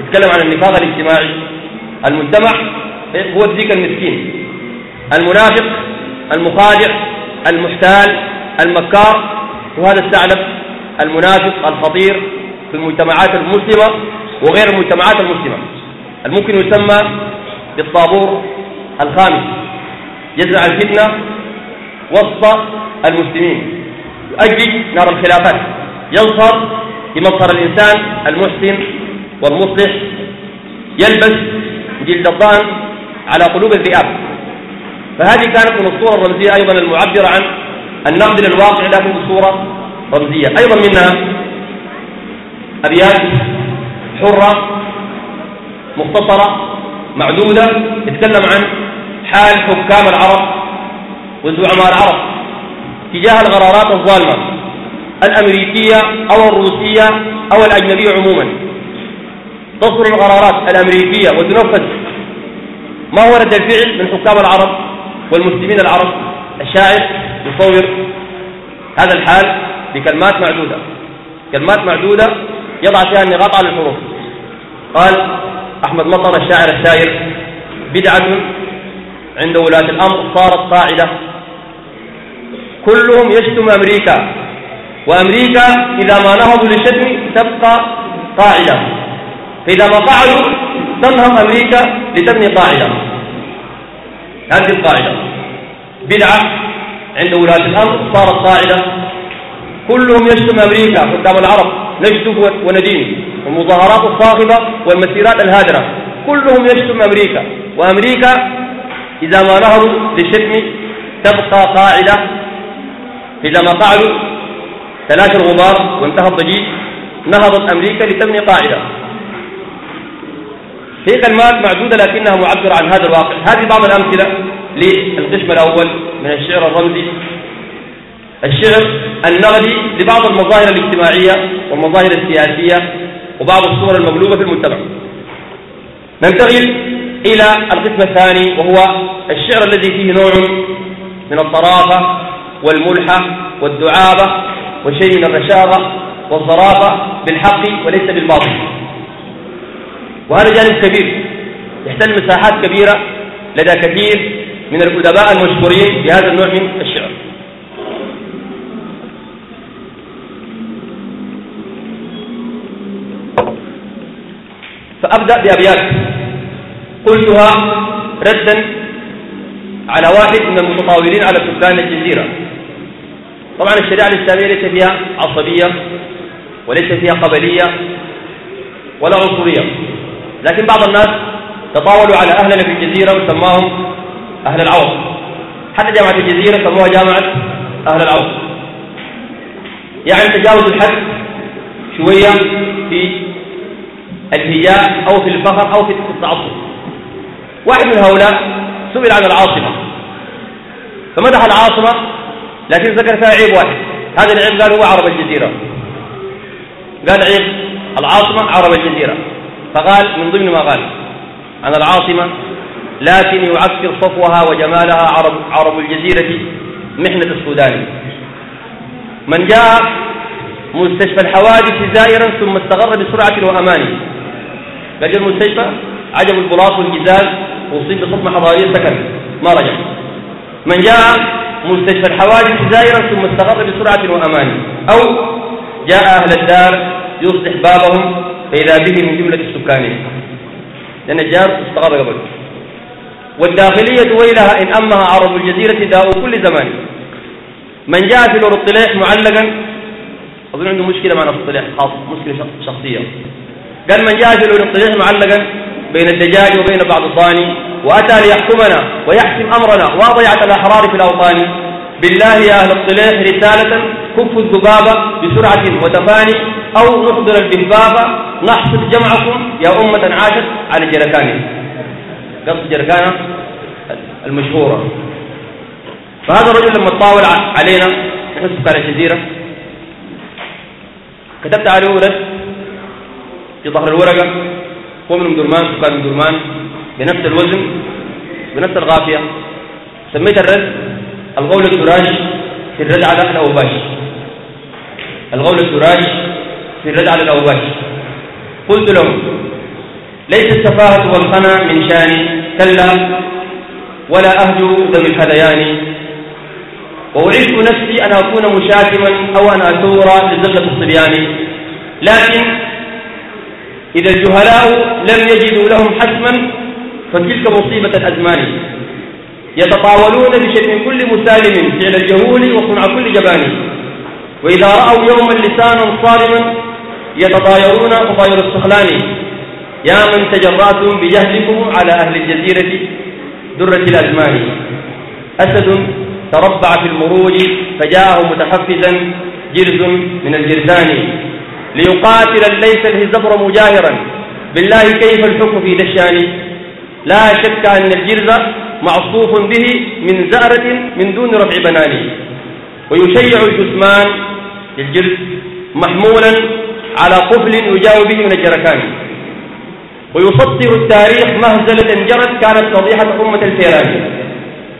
يتكلم عن النفاق الاجتماعي. المجتمع هو الذيك المسكين. المنافق المخادع المحتال المكار. وهذا الثعلب المنافق الخطير في المجتمعات المسلمة وغير المجتمعات المسلمة. الممكن يسمى بالطابور الخامس. يزرع الفتنة وسط المسلمين. يؤجج نار الخلافات يظهر لمظهر الإنسان المحسن والمصلح. يلبس جلد الضان على قلوب الذئاب. فهذه كانت من الصورة الرمزية أيضا المعبرة عن النقد للواقع لكن بصورة رمزية. أيضا منها أبيات حرة مختصرة معدودة تتكلم عن حال حكام العرب وزعماء العرب تجاه القرارات الظالمة الأمريكية أو الروسية أو الأجنبية عموما. تصدر القرارات الأمريكية وتنفذ ما هو رد الفعل من حكام العرب والمسلمين العرب. الشاعر يصور هذا الحال بكلمات معدودة. كلمات معدودة يضع فيها النقاط على الحروف. قال أحمد مطر الشاعر الشاعر بدعة عند ولاة الأمر صارت قاعدة. كلهم يشتم أمريكا. وأمريكا إذا ما نهضوا للشتم تبقى قاعدة. فإذا ما فعلوا تنهض أمريكا لتبني قاعدة. هذه القاعدة. بدعة عند ولاة الأمر صارت قاعدة. كلهم يشتم أمريكا قدام العرب نشتم وندين. والمظاهرات الصاخبة والمسيرات الهادرة. كلهم يشتم أمريكا. وأمريكا إذا ما نهضوا للشتم تبقى قاعدة. إذا ما فعلوا تلاشى الغبار وانتهى الضجيج نهضت أمريكا لتبني قاعدة. هي كلمات معدودة لكنها معبرة عن هذا الواقع. هذه بعض الأمثلة للقسم الأول من الشعر الرمزي. الشعر النغدي لبعض المظاهر الاجتماعية والمظاهر السياسية وبعض الصور المقلوبة في المجتمع. ننتقل إلى القسم الثاني وهو الشعر الذي فيه نوع من الطرافة والملحة والدعابة وشيء من الرشاقة والظرافة بالحق وليس بالباطل. وهذا جانب كبير. يحتل مساحات كبيرة لدى كثير من الأدباء المشهورين بهذا النوع من الشعر. فأبدأ بأبيات. قلتها ردا على واحد من المتطاولين على سكان الجزيرة. طبعا الشريعة الإسلامية ليس فيها عصبية وليس فيها قبلية ولا عنصرية. لكن بعض الناس تطاولوا على أهلنا في الجزيرة وسماهم أهل العوض. حتى جامعة الجزيرة سموها جامعة أهل العوض. يعني تجاوز الحد شوية في الهجاء أو في الفخر أو في التعصب. واحد من هؤلاء سئل عن العاصمة. فمدح العاصمة لكن ذكر فيها عيب واحد. هذا العيب قال هو عرب الجزيرة. قال عيب العاصمة عرب الجزيرة. فقال من ضمن ما قال عن العاصمة لكن يعكر صفوها وجمالها عرب, عرب الجزيرة محنة السودان. من جاء مستشفى الحوادث زائرا ثم استغر بسرعة وأمان. قال المستشفى عجب البلاط والجزاز وصيب بصدمة حضارية سكن ما رجع. من جاء مستشفى الحوادث زائرا ثم استغر بسرعة وأمان. أو جاء أهل الدار يصلح بابهم فإذا به من جملة السكان لأن الجار استغر قبل. والداخلية ويلها إن أمها عرب الجزيرة داء كل زمان. من جاء في الاطلاح معلقا أظن عنده مشكلة مع الاطلاح خاص مشكلة شخصية. قال من جاء في الاطلاح معلقا بين الدجاج وبين بعض الضاني وأتى ليحكمنا ويحسم أمرنا. وأضيعت الأحرار في الأوطان. بالله يا أهل الطلاح رسالة كفوا الذبابة بسرعة وتفاني أو نحضر البهبابة نحصد جمعكم يا أمة عاشت على جركان. قصد جركانة المشهورة. فهذا الرجل لما تطاول علينا نحن سكان الجزيرة كتبت عليه ولد في ظهر الورقة. هو من درمان سكان من درمان؟ بنفس الوزن بنفس الغافية. سميت الرد الغول الدراج في الرد على الأوباش الغول الدراج في الرد على الأوباش قلت لهم ليس السفاهة والخنا من شاني كلا ولا أهجو ذوي الهذيان وأعدت نفسي أن أكون مشاتما أو أن أثور لزلة الصبيان. لكن إذا الجهلاء لم يجدوا لهم حسما فتلك مصيبة الأزمان يتطاولون بشأن كل مسالم فعل الجهول وصنع كل جبان. وإذا رأوا يوما لسانا صارما يتطايرون تطاير السخلان. يا من تجرأتم بجهلكم على أهل الجزيرة درة الأزمان. أسد تربع في المروج فجاءه متحفزا جرز من الجرذان. ليقاتل ليس الهزبر مجاهرا. بالله كيف الحكم في دشان لا شك أن الجرز معصوف به من زأرة من دون رفع بنانه ويشيع الجثمان الجرز محمولا على قفل يجاوب به من الجركان. ويسطر التاريخ مهزلة جرت كانت فضيحة أمة الفيران.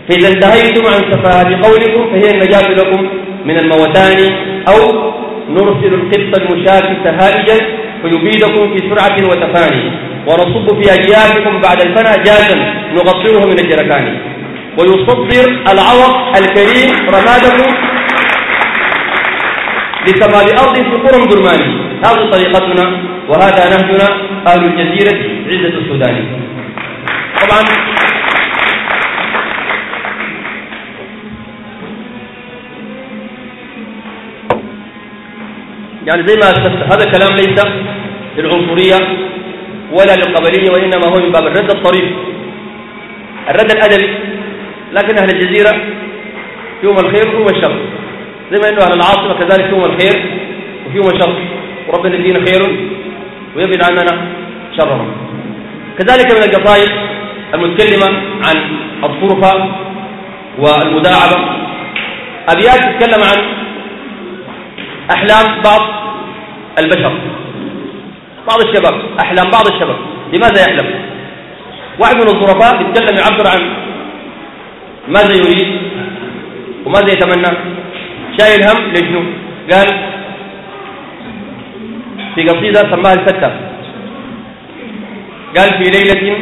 فإذا انتهيتم عن سفاهة قولكم فهي النجاة لكم من الموتان أو نرسل القط المشاة هائجا فيبيدكم في سرعة وتفاني ونصب في أجيالكم بعد الفناء جاجا نغطره من الجركان. ويصدر العوض الكريم رمادكم لسماء أرض في قرى درماني هذه طريقتنا وهذا نهجنا أهل الجزيرة عزة السودان. طبعا يعني زي ما أسست هذا الكلام ليس للعنصرية ولا للقبلية وإنما هو من باب الرد الطريف. الرد الأدبي لكن أهل الجزيرة فيهم الخير وفيهم الشر. زي ما أنه أهل العاصمة كذلك فيهم الخير وفيهم الشر. وربنا يدينا خير ويبعد عننا شرهم. كذلك من القصائد المتكلمة عن الصرفة والمداعبة. أبيات تتكلم عن أحلام بعض البشر. بعض الشباب أحلام بعض الشباب. لماذا يحلم؟ واحد من الظرفاء يتكلم يعبر عن ماذا يريد وماذا يتمنى. شايل هم لجنو قال في قصيدة سماها الفتة. قال في ليلة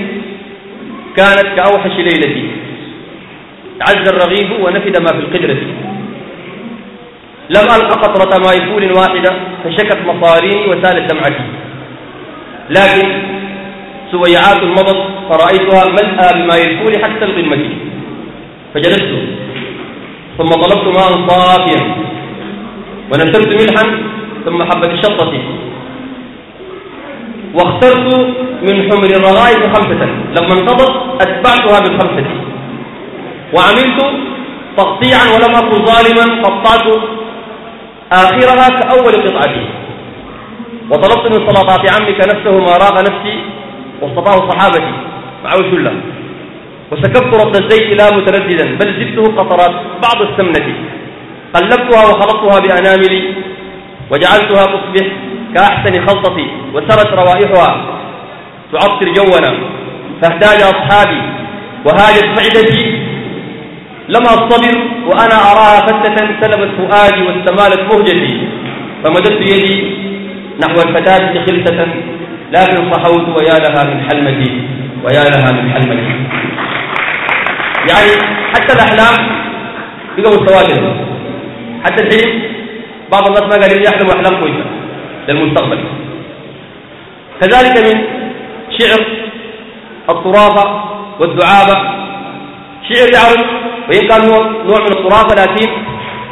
كانت كأوحش ليلة. عز الرغيف ونفد ما في القدرة. لم ألق قطرة ماء فول واحدة فشكت مصاريني وسالت دمعتي لكن سويعات مضت فرأيتها ملأى بماء الفول حتى القمة فجلست ثم طلبت ماء صافيا ونثرت ملحا ثم حبة الشطة واخترت من حمر الرغائب خمسة. لما انقضت أتبعتها بالخمسة. وعملت تقطيعا ولم أكن ظالما قطعت آخرها كأول قطعته وطلبت من سلطات عمك نفسه ما راغ نفسي واصطفاه صحابتي. معه شلة وسكبت رد الزيت لا مترددا بل زدته قطرات بعض السمنة. قلبتها وخلطتها بأناملي وجعلتها تصبح كأحسن خلطتي وسرت روائحها. تعطر جونا فاحتاج أصحابي وهاجت معدتي لم أصطبر وأنا أراها فتة سلبت فؤادي واستمالت مهجتي فمددت يدي نحو الفتاة خلسة لكن صحوت ويا لها من حلمتي ويا لها من حلمتي. يعني حتى الأحلام بقوا متواتر حتى الحلم بعض الناس ما قال يحلموا أحلام كويسة للمستقبل. كذلك من شعر الطرافة والدعابة شعر يعرف وإن كان نوع من الطرافة لكن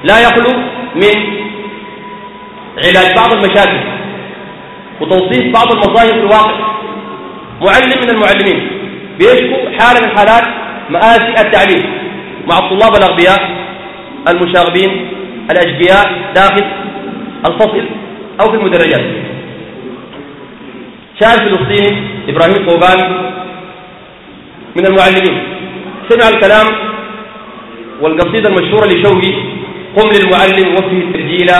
لا يخلو من علاج بعض المشاكل وتوصيف بعض المظاهر في الواقع. معلم من المعلمين بيشكو حالة من حالات مآسي التعليم مع الطلاب الأغبياء المشاغبين الأشقياء داخل الفصل أو في المدرجات. شاعر فلسطيني إبراهيم قوبان من المعلمين. سمع الكلام والقصيدة المشهورة لشوقي قم للمعلم وفه التسجيل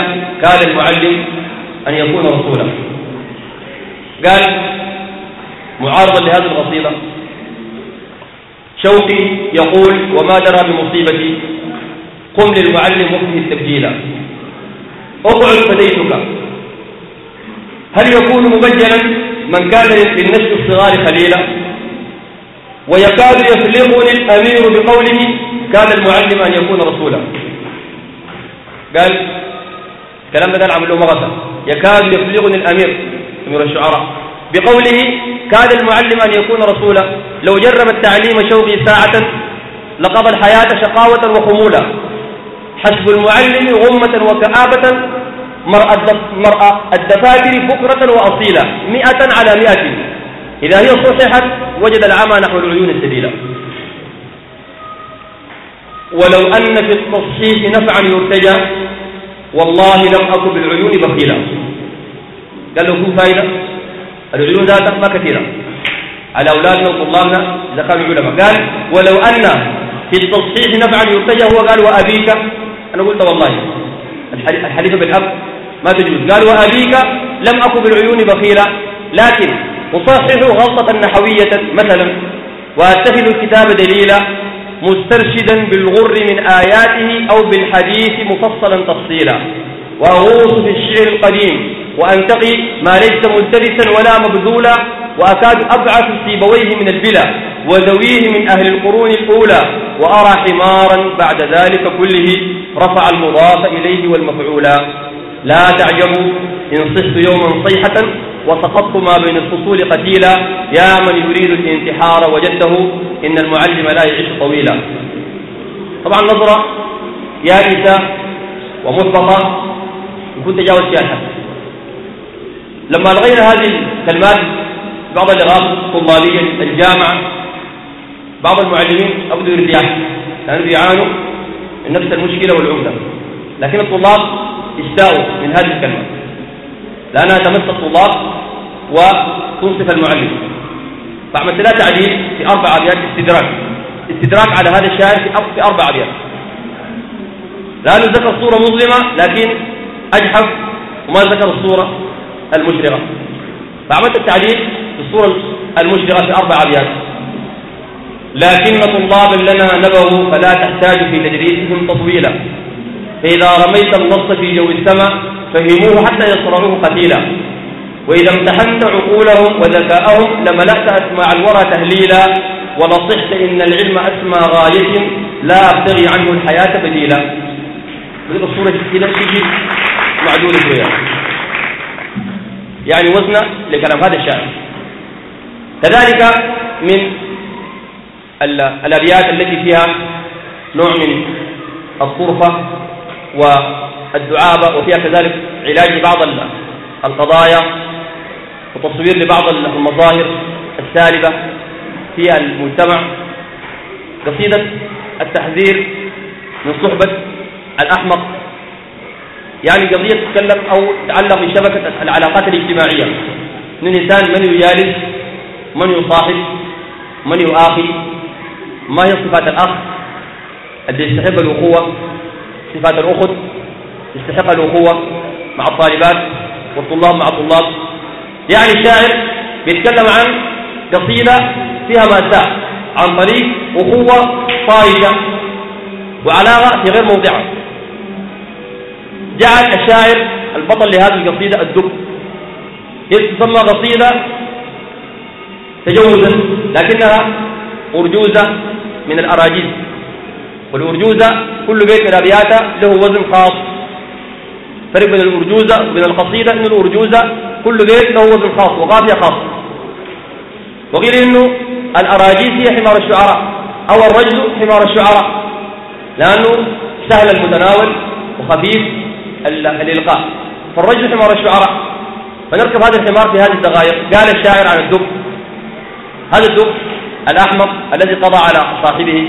قال المعلم أن يكون رسولا. قال معارضا لهذه القصيدة. شوقي يقول وما درى بمصيبتي قم للمعلم وفه التبجيل. أقعد فديتك. هل يكون مبجلا من كان للنشء الصغار خليلا ويكاد يفلقني الأمير بقوله كان المعلم أن يكون رسولا. قال الكلام ده قال عملوه مغسل يكاد يفلقني الأمير أمير الشعراء. بقوله كاد المعلم أن يكون رسولا. لو جرب التعليم شوقي ساعة لقضى الحياة شقاوة وخمولا. حسب المعلم غمة وكآبة مرأة الدفاتر بكرة وأصيلة مئة على مئة. إذا هي صححت وجد العمى نحو العيون السبيلة. ولو أن في التصحيح نفعا يرتجى والله لم أكن بالعيون بخيلا. قال له كن فائدة العيون ذاتها ما كثيرة. على أولادنا وطلابنا إذا كانوا علماء. قال ولو أن في التصحيح نفعا يرتجى. هو قال وأبيك؟ أنا قلت والله الحديث بالحق ما تجوز. قال وأبيك لم أكن بالعيون بخيلا. لكن أصحح غلطة نحوية مثلا وأتخذ الكتاب دليلا مسترشدا بالغر من آياته أو بالحديث مفصلا تفصيلا. وأغوص في الشعر القديم وأنتقي ما ليس ملتبسا ولا مبذولا وأكاد أبعث سيبويه من البلا وذويه من أهل القرون الأولى وأرى حمارا بعد ذلك كله رفع المضاف إليه والمفعولا. لا تعجبوا إن صحت يوما صيحة وسقطت ما بين الفصول قتيلا. يا من يريد الانتحار وجدته إن المعلم لا يعيش طويلا. طبعا نظرة يائسة ومحبطة يكون تجاوز فيها الحد لما ألغينا هذه الكلمات بعض اللغات الطلابية الجامعة بعض المعلمين أبدوا ارتياح لأنهم يعانوا من نفس المشكلة والعمدة. لكن الطلاب استاءوا من هذه الكلمات لأنها تمس الطلاب وتنصف المعلم. فعملت لها تعديل في أربع أبيات استدراك. استدراك على هذا الشاعر في أربع أبيات. لأنه ذكر صورة مظلمة لكن أجحف وما ذكر الصورة المشرقة فعملت التعديل في الصورة المشرقة في أربع أبيات. لكن طلابا لنا نبغوا فلا تحتاج في تدريسهم تطويلا. فإذا رميت النص في جو السماء فهموه حتى يصرعوه قتيلا. وإذا امتحنت عقولهم وذكاءهم لملأت أسماع الورى تهليلا. ونصحت إن العلم أسمى غاية لا أبتغي عنه الحياة بديلا. هذه الصورة كده تيجي معدولة شوية. يعني وزن لكلام هذا الشاعر كذلك من الأبيات التي فيها نوع من الطرفة والدعابة وفيها كذلك علاج بعض القضايا وتصوير لبعض المظاهر السالبة في المجتمع. قصيدة التحذير من صحبة الأحمق. يعني قضية تتكلم أو تتعلق بشبكة العلاقات الاجتماعية. من الإنسان من يجالس من يصاحب من يؤاخي. ما هي صفات الأخ؟ الذي يستحق الأخوة صفات الأخت يستحق الأخوة مع الطالبات والطلاب مع الطلاب. يعني الشاعر بيتكلم عن قصيدة فيها مأساة عن طريق أخوة طائشة وعلاقة في غير موضعها. جعل الشاعر البطل لهذه القصيدة الدب. هي تسمى قصيدة تجوزا لكنها أرجوزة من الأراجيز. والأرجوزة كل بيت من أبياتها له وزن خاص. فرق بين الأرجوزة وبين القصيدة أن الأرجوزة كل بيت له وزن خاص وقافية خاص. وقيل أنه الأراجيز هي حمار الشعراء أو الرجل حمار الشعراء لأنه سهل المتناول وخفيف الإلقاء. فالرجل حمار الشعراء. فنركب هذا الحمار في هذه الدقائق. قال الشاعر عن الدب. هذا الدب الأحمق الذي قضى على صاحبه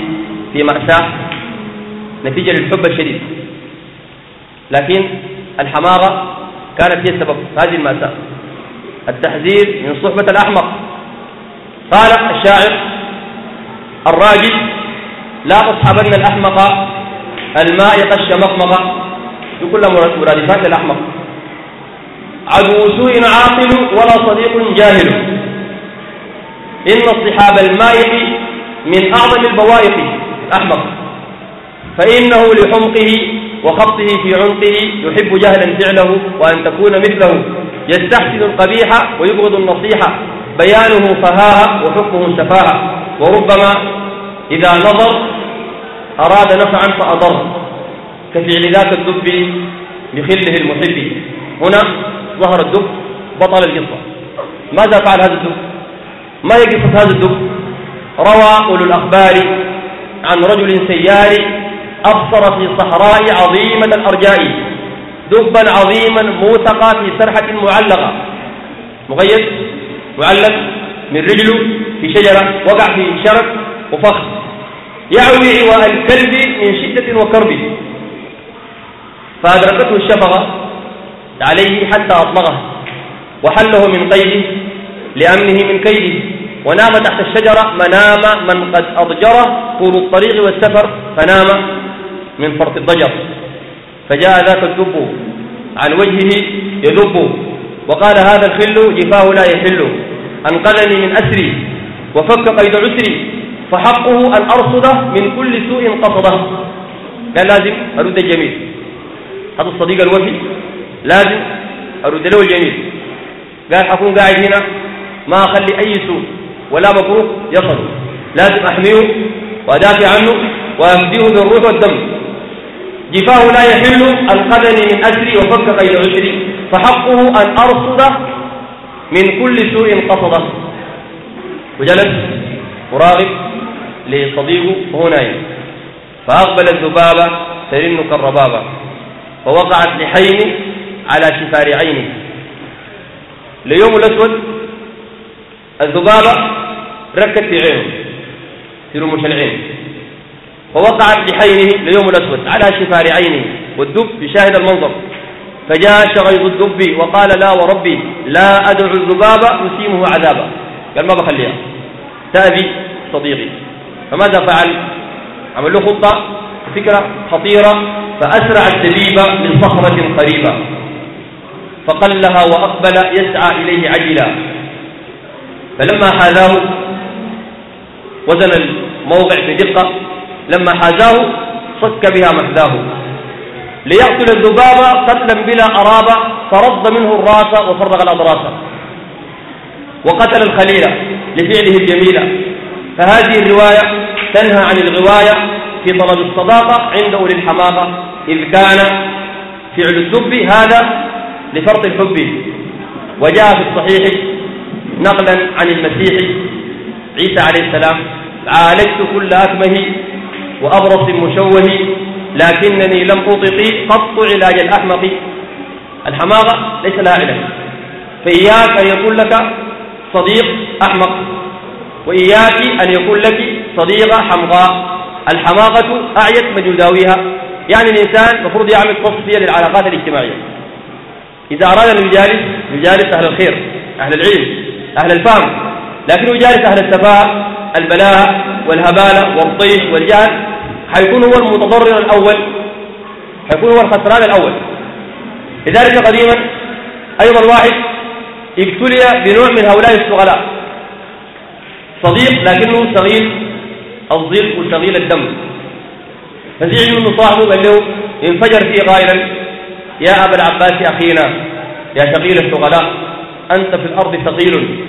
في مأساة نتيجة للحب الشديد. لكن الحماقة كانت هي السبب هذه المأساة. التحذير من صحبة الأحمق. قال الشاعر الراجل لا تصحبن الأحمق الماء قش مقمقة بكل مرادفات الأحمق. عدو سوء عاقل ولا صديق جاهل. إن الصحاب المائق من أعظم البوائق الأحمق. فإنه لحمقه وخبطه في عنقه يحب جهلا فعله وأن تكون مثله. يستحسن القبيح ويبغض النصيحة بيانه فهاها وحكمه سفاهة وربما إذا نظر أراد نفعا فأضر. كفعل ذاك الدب بخله المحب. هنا ظهر الدب بطل القصة. ماذا فعل هذا الدب ما هي قصة هذا الدب روى أولو الأخبار عن رجل سيار أبصر في صحراء عظيمة الأرجاء دبا عظيما موثقا في سرحة معلقة. مغيب معلق؟ من رجله؟ في شجرة؟ وقع في شرك وفخ يعوي عواء الكلب من شدة وكرب. فأدركته الشفقة عليه حتى أطلقه وحله من قيده لأمنه من كيده. ونام تحت الشجرة منام من قد أضجره طول الطريق والسفر فنام من فرط الضجر. فجاء ذاك الدب عن وجهه يذب وقال هذا الخل جفاه لا يحل. أنقذني من أسري. وفك قيد عسري. فحقه أن أرصده من كل سوء قصده. قال لازم أرد الجميل هذا الصديق الوفي لازم أرد له الجميل. قال حكون قاعد هنا. ما أخلي أي سوء ولا مكروه يصل. لازم أحميه وأدافع عنه وأفديه بالروح والدم. جفاه لا يحل أنقذني من أسري وفك قيد عسري فحقه أن أرصد من كل سوء قصده وجلس مراغب لصديقه وهو نايم فأقبل الذبابة ترن كالربابة فوقعت لحين على شفار عينه ليوم الأسود الذبابة ركت في عينه في رموش العين. فوقعت لحينه ليوم الأسود على شفار عينه والدب يشاهد المنظر. فجاء شغيظ الدب وقال لا وربي لا أدعو الذباب يسيمه عذابا. قال ما بخليها؟ تأذي صديقي. فماذا فعل؟ عمل له خطة فكرة خطيرة فأسرع الدبيب من صخرة قريبة. فقلها وأقبل يسعى إليه عجلا. فلما حاذاه وزن الموضع بدقة لما حازاه صك بها محذاه. ليقتل الذباب قتلا بلا أرابة فرض منه الراس وفرغ الأضراس. وقتل الخليل لفعله الجميل. فهذه الرواية تنهى عن الغواية في طلب الصداقة عند أولي الحماقة إذ كان فعل الدب هذا لفرط الحب. وجاء في الصحيح نقلا عن المسيح عيسى عليه السلام عالجت كل أكمه وأبرص مشوه لكنني لم أطق قط علاج الأحمق. الحماقة ليس لها علاج. فإياك أن يكون لك صديق أحمق وإياك أن يكون لك صديقة حمقاء. الحماقة أعيت من يداويها يعني الإنسان المفروض يعمل تصفية للعلاقات الاجتماعية. إذا أراد أن يجالس يجالس أهل الخير أهل العلم أهل الفهم لكن يجالس أهل السفاهة. البلاهة والهبالة والطيش والجهل حيكون هو المتضرر الأول حيكون هو الخسران الأول. لذلك قديما أيضا واحد ابتلي بنوع من هؤلاء الشغلاء. صديق لكنه صغير الظل وصغير الدم. فزعل منه صاحبه قال له انفجر فيه قائلا يا أبا العباس أخينا يا ثقيل الثقلاء أنت في الأرض ثقيل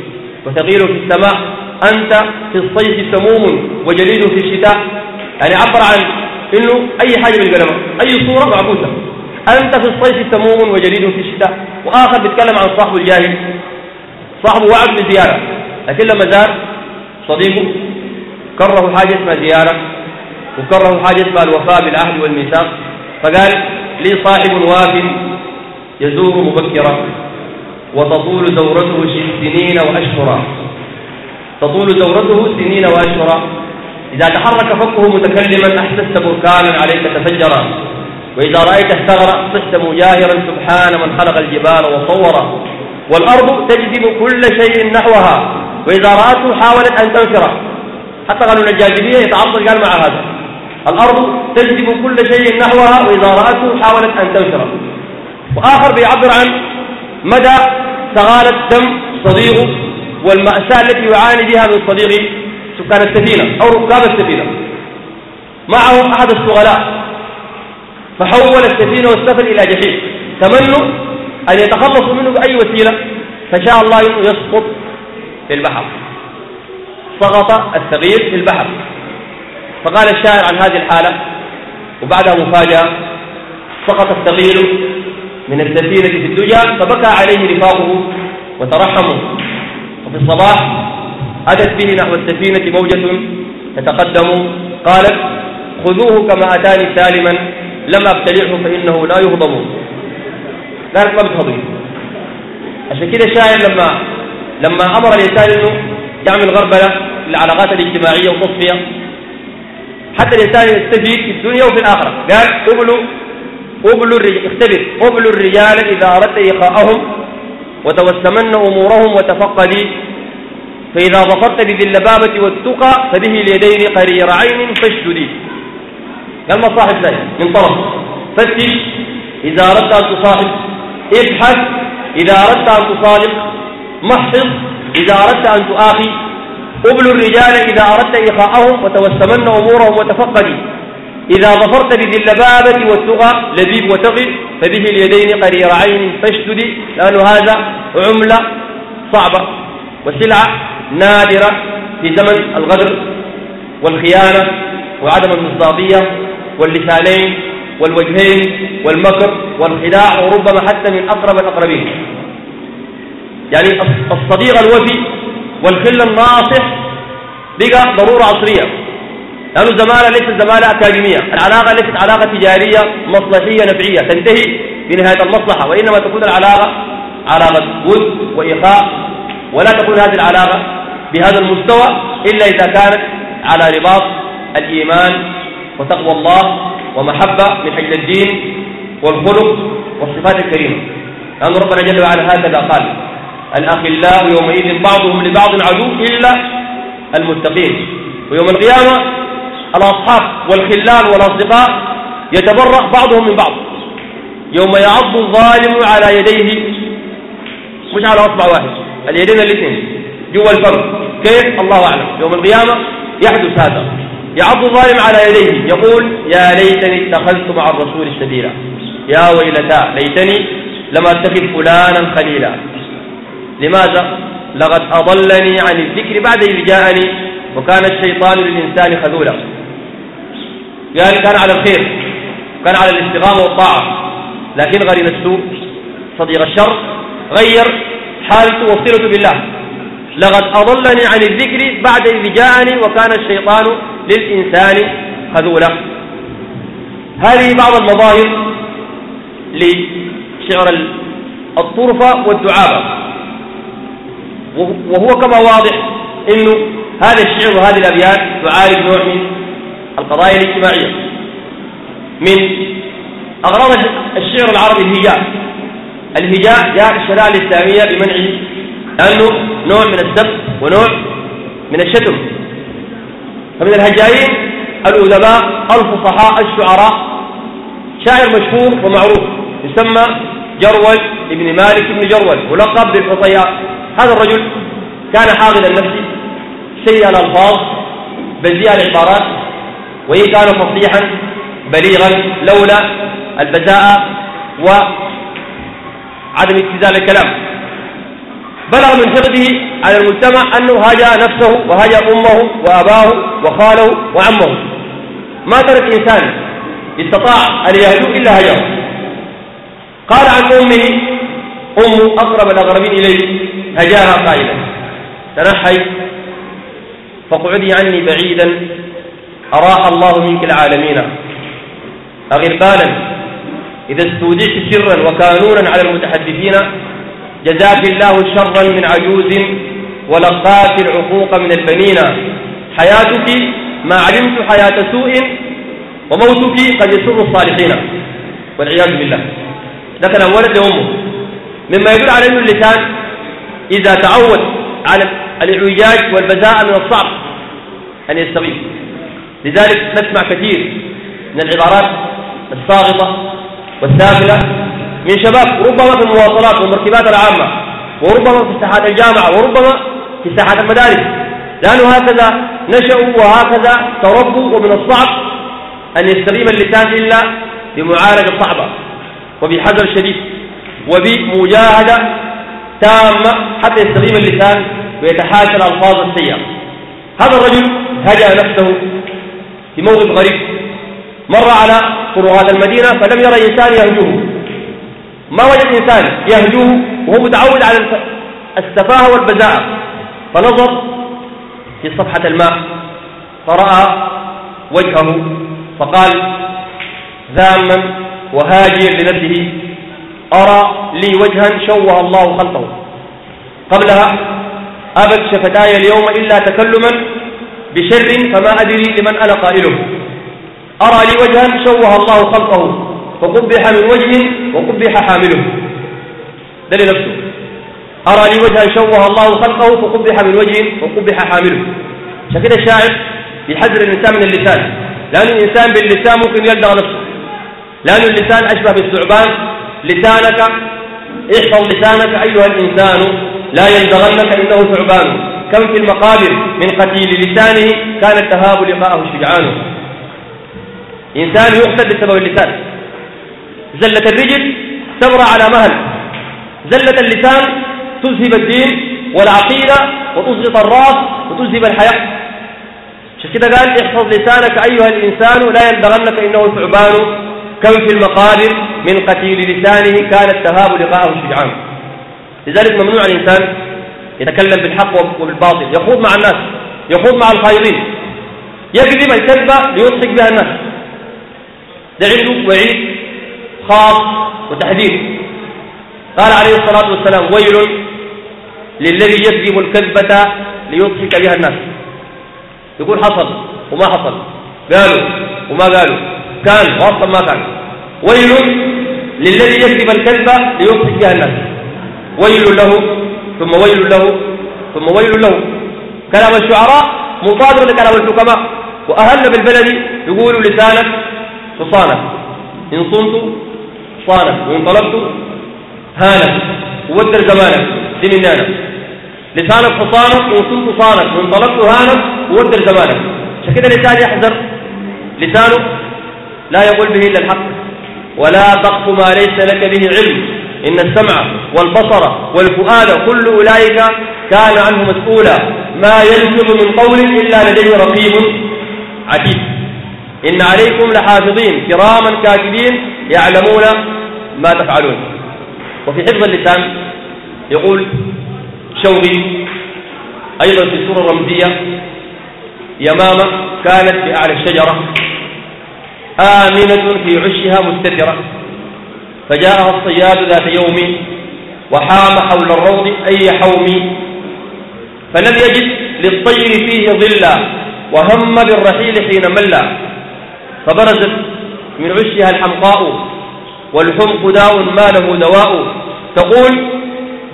وثقيل في السماء. أنت في الصيف سموم وجليد في الشتاء. يعني عبر عن إنه أي حاجة بالقلم أي صورة معبوسة أنت في الصيف سموم وجليد في الشتاء. وآخر بيتكلم عن صاحبه الجاهل صاحبه وعد بزيارة. لكن لما زار صديقه كره حاجة اسمها زيارة وكره حاجة اسمها الوفاء بالعهد والميثاق فقال لي صاحب واف يزور مبكرا وتطول دورته سنين وأشهرا. تطول دورته سنين وأشهرا إذا تحرك فكه متكلما أحسست بركانا عليك تفجرا. وإذا رأيت الثغر صحت مجاهرا سبحان من خلق الجبال وصورا والأرض تجذب كل شيء نحوها. وإذا رأته حاولت أن تنفر. حتى قالوا الجاذبية يتعطل قال مع هذا. الأرض تجذب كل شيء نحوها. وإذا رأته حاولت أن تنفر. وآخر بيعبر عن مدى سغالة دم صديقه. والمأساة التي يعاني بها من صديقه سكان السفينة أو ركاب السفينة. معهم أحد الشغلاء. فحول السفينة والسفن إلى جحيم. تمنوا أن يتخلصوا منه بأي وسيلة؟ فشاء الله أنه يسقط في البحر. سقط الثغير في البحر. فقال الشاعر عن هذه الحالة وبعدها مفاجأة سقط الثغير من السفينة في الدجى فبكى عليه رفاقه وترحموا. وفي الصباح أتت به نحو السفينة موجة تتقدم قالت خذوه كما أتاني سالما لم أبتلعه فإنه لا يهضم. قالت ما بتهضم عشان كده الشاعر لما لما أمر الإنسان أنه يعمل غربلة للعلاقات الاجتماعية وتصفية حتى الإنسان يستفيد في الدنيا وفي الآخرة. قال قبلوا قبلوا اختبر قبلوا الرجال إذا أردت إيقاءهم وتوسمن أمورهم وتفقدي فإذا ظفرت بذي اللبابة والتقى فبه اليدين قرير عين فاشددي ما صاحب ذلك من طرف. فتش إذا أردت أن تصاحب ابحث. إذا أردت أن تصادق محفظ إذا أردت أن تؤاخي قبل الرجال إذا أردت إخاءهم وتوسمن أمورهم وتفقدي إذا ظفرت بذي اللبابة والتقى لبيب وتغي فبه اليدين قرير عين فاشددي لأن هذا عملة صعبة وسلعة نادرة في زمن الغدر والخيانة وعدم المصداقية واللسانين والوجهين والمكر والخداع وربما حتى من أقرب الأقربين. يعني الصديق الوفي والخل الناصح بقى ضرورة عصرية. لأنه الزمالة ليست زمالة أكاديمية. العلاقة ليست علاقة تجارية مصلحية نفعية. تنتهي بنهاية المصلحة. وإنما تكون العلاقة علاقة ود وإخاء. ولا تكون هذه العلاقة بهذا المستوى إلا إذا كانت على رباط الإيمان وتقوى الله ومحبة من حجل الدين والخلق والصفات الكريمة. لأن ربنا جل وعلا هكذا قال الأخلاء يومئذ بعضهم لبعض عدو إلا المتقين. ويوم القيامة الأصحاب والخلان والأصدقاء يتبرأ بعضهم من بعض. يوم يعض الظالم على يديه مش على أصبع واحد اليدين الاثنين جوا الفم. كيف؟ الله أعلم. يوم القيامة يحدث هذا. يعض الظالم على يديه يقول يا ليتني اتخذت مع الرسول السبيلا يا ويلتا ليتني لم أتخذ فلانا خليلا. لماذا؟ لقد أضلني عن الذكر بعد إذ جاءني وكان الشيطان للإنسان خذولا. قال كان على الخير كان على الاستقامة والطاعة. لكن غريم السوء صديق الشر غير حالته وصلته بالله. لقد أضلني عن الذكر بعد إذ جاءني وكان الشيطان للإنسان خذولا. هذه بعض المظاهر لشعر الطرفة والدعابة. وهو كما واضح إنه هذا الشعر وهذه الأبيات تعالج نوع من القضايا الاجتماعية. من أغراض الشعر العربي الهجاء. الهجاء جاء الشريعة الإسلامية بمنعه لأنه نوع من السب ونوع من الشتم. فمن الهجائين الأدباء الفصحاء الشعراء. شاعر مشهور ومعروف يسمى جرول ابن مالك بن جرول ملقب بالحطيئة هذا الرجل كان حاضر النفس سيء الألفاظ بذيء العبارات. وإن كان فصيحا بليغا لولا البذاءة وعدم اتزان الكلام. بلغ من حقده على المجتمع أنه هجا نفسه وهجا أمه وأباه وخاله وعمه. ما ترك إنسان استطاع أن يهدو إلا هجاه قال عن أمه أم أقرب الأقربين إليه هجاها قائلا. تنحي فاقعدي عني بعيدا. أراح الله منك العالمين. أغربالا إذا استودعت سرا وكانونا على المتحدثين جزاك الله شرا من عجوز ولقاك العقوق من البنين. حياتك ما علمت حياة سوء وموتك قد يسر الصالحين. والعياذ بالله. ذكر ولد أمه. مما يدل على أن اللسان إذا تعود على الإعوجاج والبذاء من الصعب أن يستغيث لذلك نسمع كثير من العبارات الساغطة والسافلة من شباب ربما في المواصلات والمركبات العامة وربما في ساحات الجامعة وربما في ساحات المدارس. لأنه هكذا نشأوا وهكذا تربوا ومن الصعب أن يستقيم اللسان إلا بمعالجة صعبة وبحذر شديد وبمجاهدة تامة حتى يستقيم اللسان ويتحاشى الألفاظ السيئة. هذا الرجل هجأ نفسه في موقف غريب. مر على طرقات المدينة فلم يرى إنسان يهجوه. ما وجد إنسان يهجوه وهو متعود على السفاهة والبزاعة. فنظر في صفحة الماء فرأى وجهه فقال ذاما وهاجيا لنفسه. أرى لي وجها شوه الله خلقه. قبلها أبت شفتاي اليوم إلا تكلما بشر فما أدري لمن أنا قائله أرى لي وجها شوه الله خلقه فقبح من وجه وقبح حامله. ده لنفسه أرى لي وجها شوه الله خلقه فقبح من وجه وقبح حامله. عشان كده الشاعر يحذر الإنسان من اللسان. لأن الإنسان باللسان ممكن يلدغ نفسه. لأن اللسان أشبه بالثعبان. لسانك احفظ لسانك أيها الإنسان لا يلدغنك إنه ثعبان. كم في المقابر من قتيل لسانه كان التهاب لقاءه شجعانه إنسان يقتل بسبب اللسان. زلة الرجل تبرى على مهل. زلة اللسان تذهب الدين والعقيدة وتسقط الراس وتذهب الحياة. عشان كده قال؟ احفظ لسانك أيها الإنسان لا يلدغنك إنه ثعبان. كم في المقابر من قتيل لسانه كان التهاب لقاءه شجعان. لذلك ممنوع الإنسان يتكلم بالحق وبالباطل يخوض مع الناس يخوض مع الخائضين. يكذب الكذبة ليضحك بها الناس. ده عنده وعيد خاص وتحذير. قال عليه الصلاة والسلام ويل للذي يكذب الكذبة ليضحك بها الناس. يقول حصل وما حصل. قالوا وما قالوا؟ كان واصلا ما كان. ويل للذي يكذب الكذبة ليضحك بها الناس. ويل له ثم ويل له ثم ويل له. كلام الشعراء مصادر لكلام الحكماء. وأهل بالبلد يقولوا لسانك حصانك. إن صمت صانك وإن طلقته هانك. وودر زمانك دي منانا لسانك حصانك وإن صمت صانك وإن طلقته هانك وودر زمانك. كده الإنسان يحذر. لسانه لا يقول به إلا الحق. ولا تقف ما ليس لك به علم. إن السمع والبصر والفؤاد كل أولئك كان عنه مسؤولا. ما يلفظ من قول إلا لديه رقيب عتيد. إن عليكم لحافظين كراما كاتبين يعلمون ما تفعلون. وفي حفظ اللسان يقول شوقي أيضا في السورة الرمزية يمامة كانت في أعلى الشجرة آمنة في عشها مستترة. فجاءها الصياد ذات يوم وحام حول الروض أي حوم فلم يجد للطير فيه ظلا وهم بالرحيل حين ملا فبرزت من عشها الحمقاء والحمق داء ما له دواء. تقول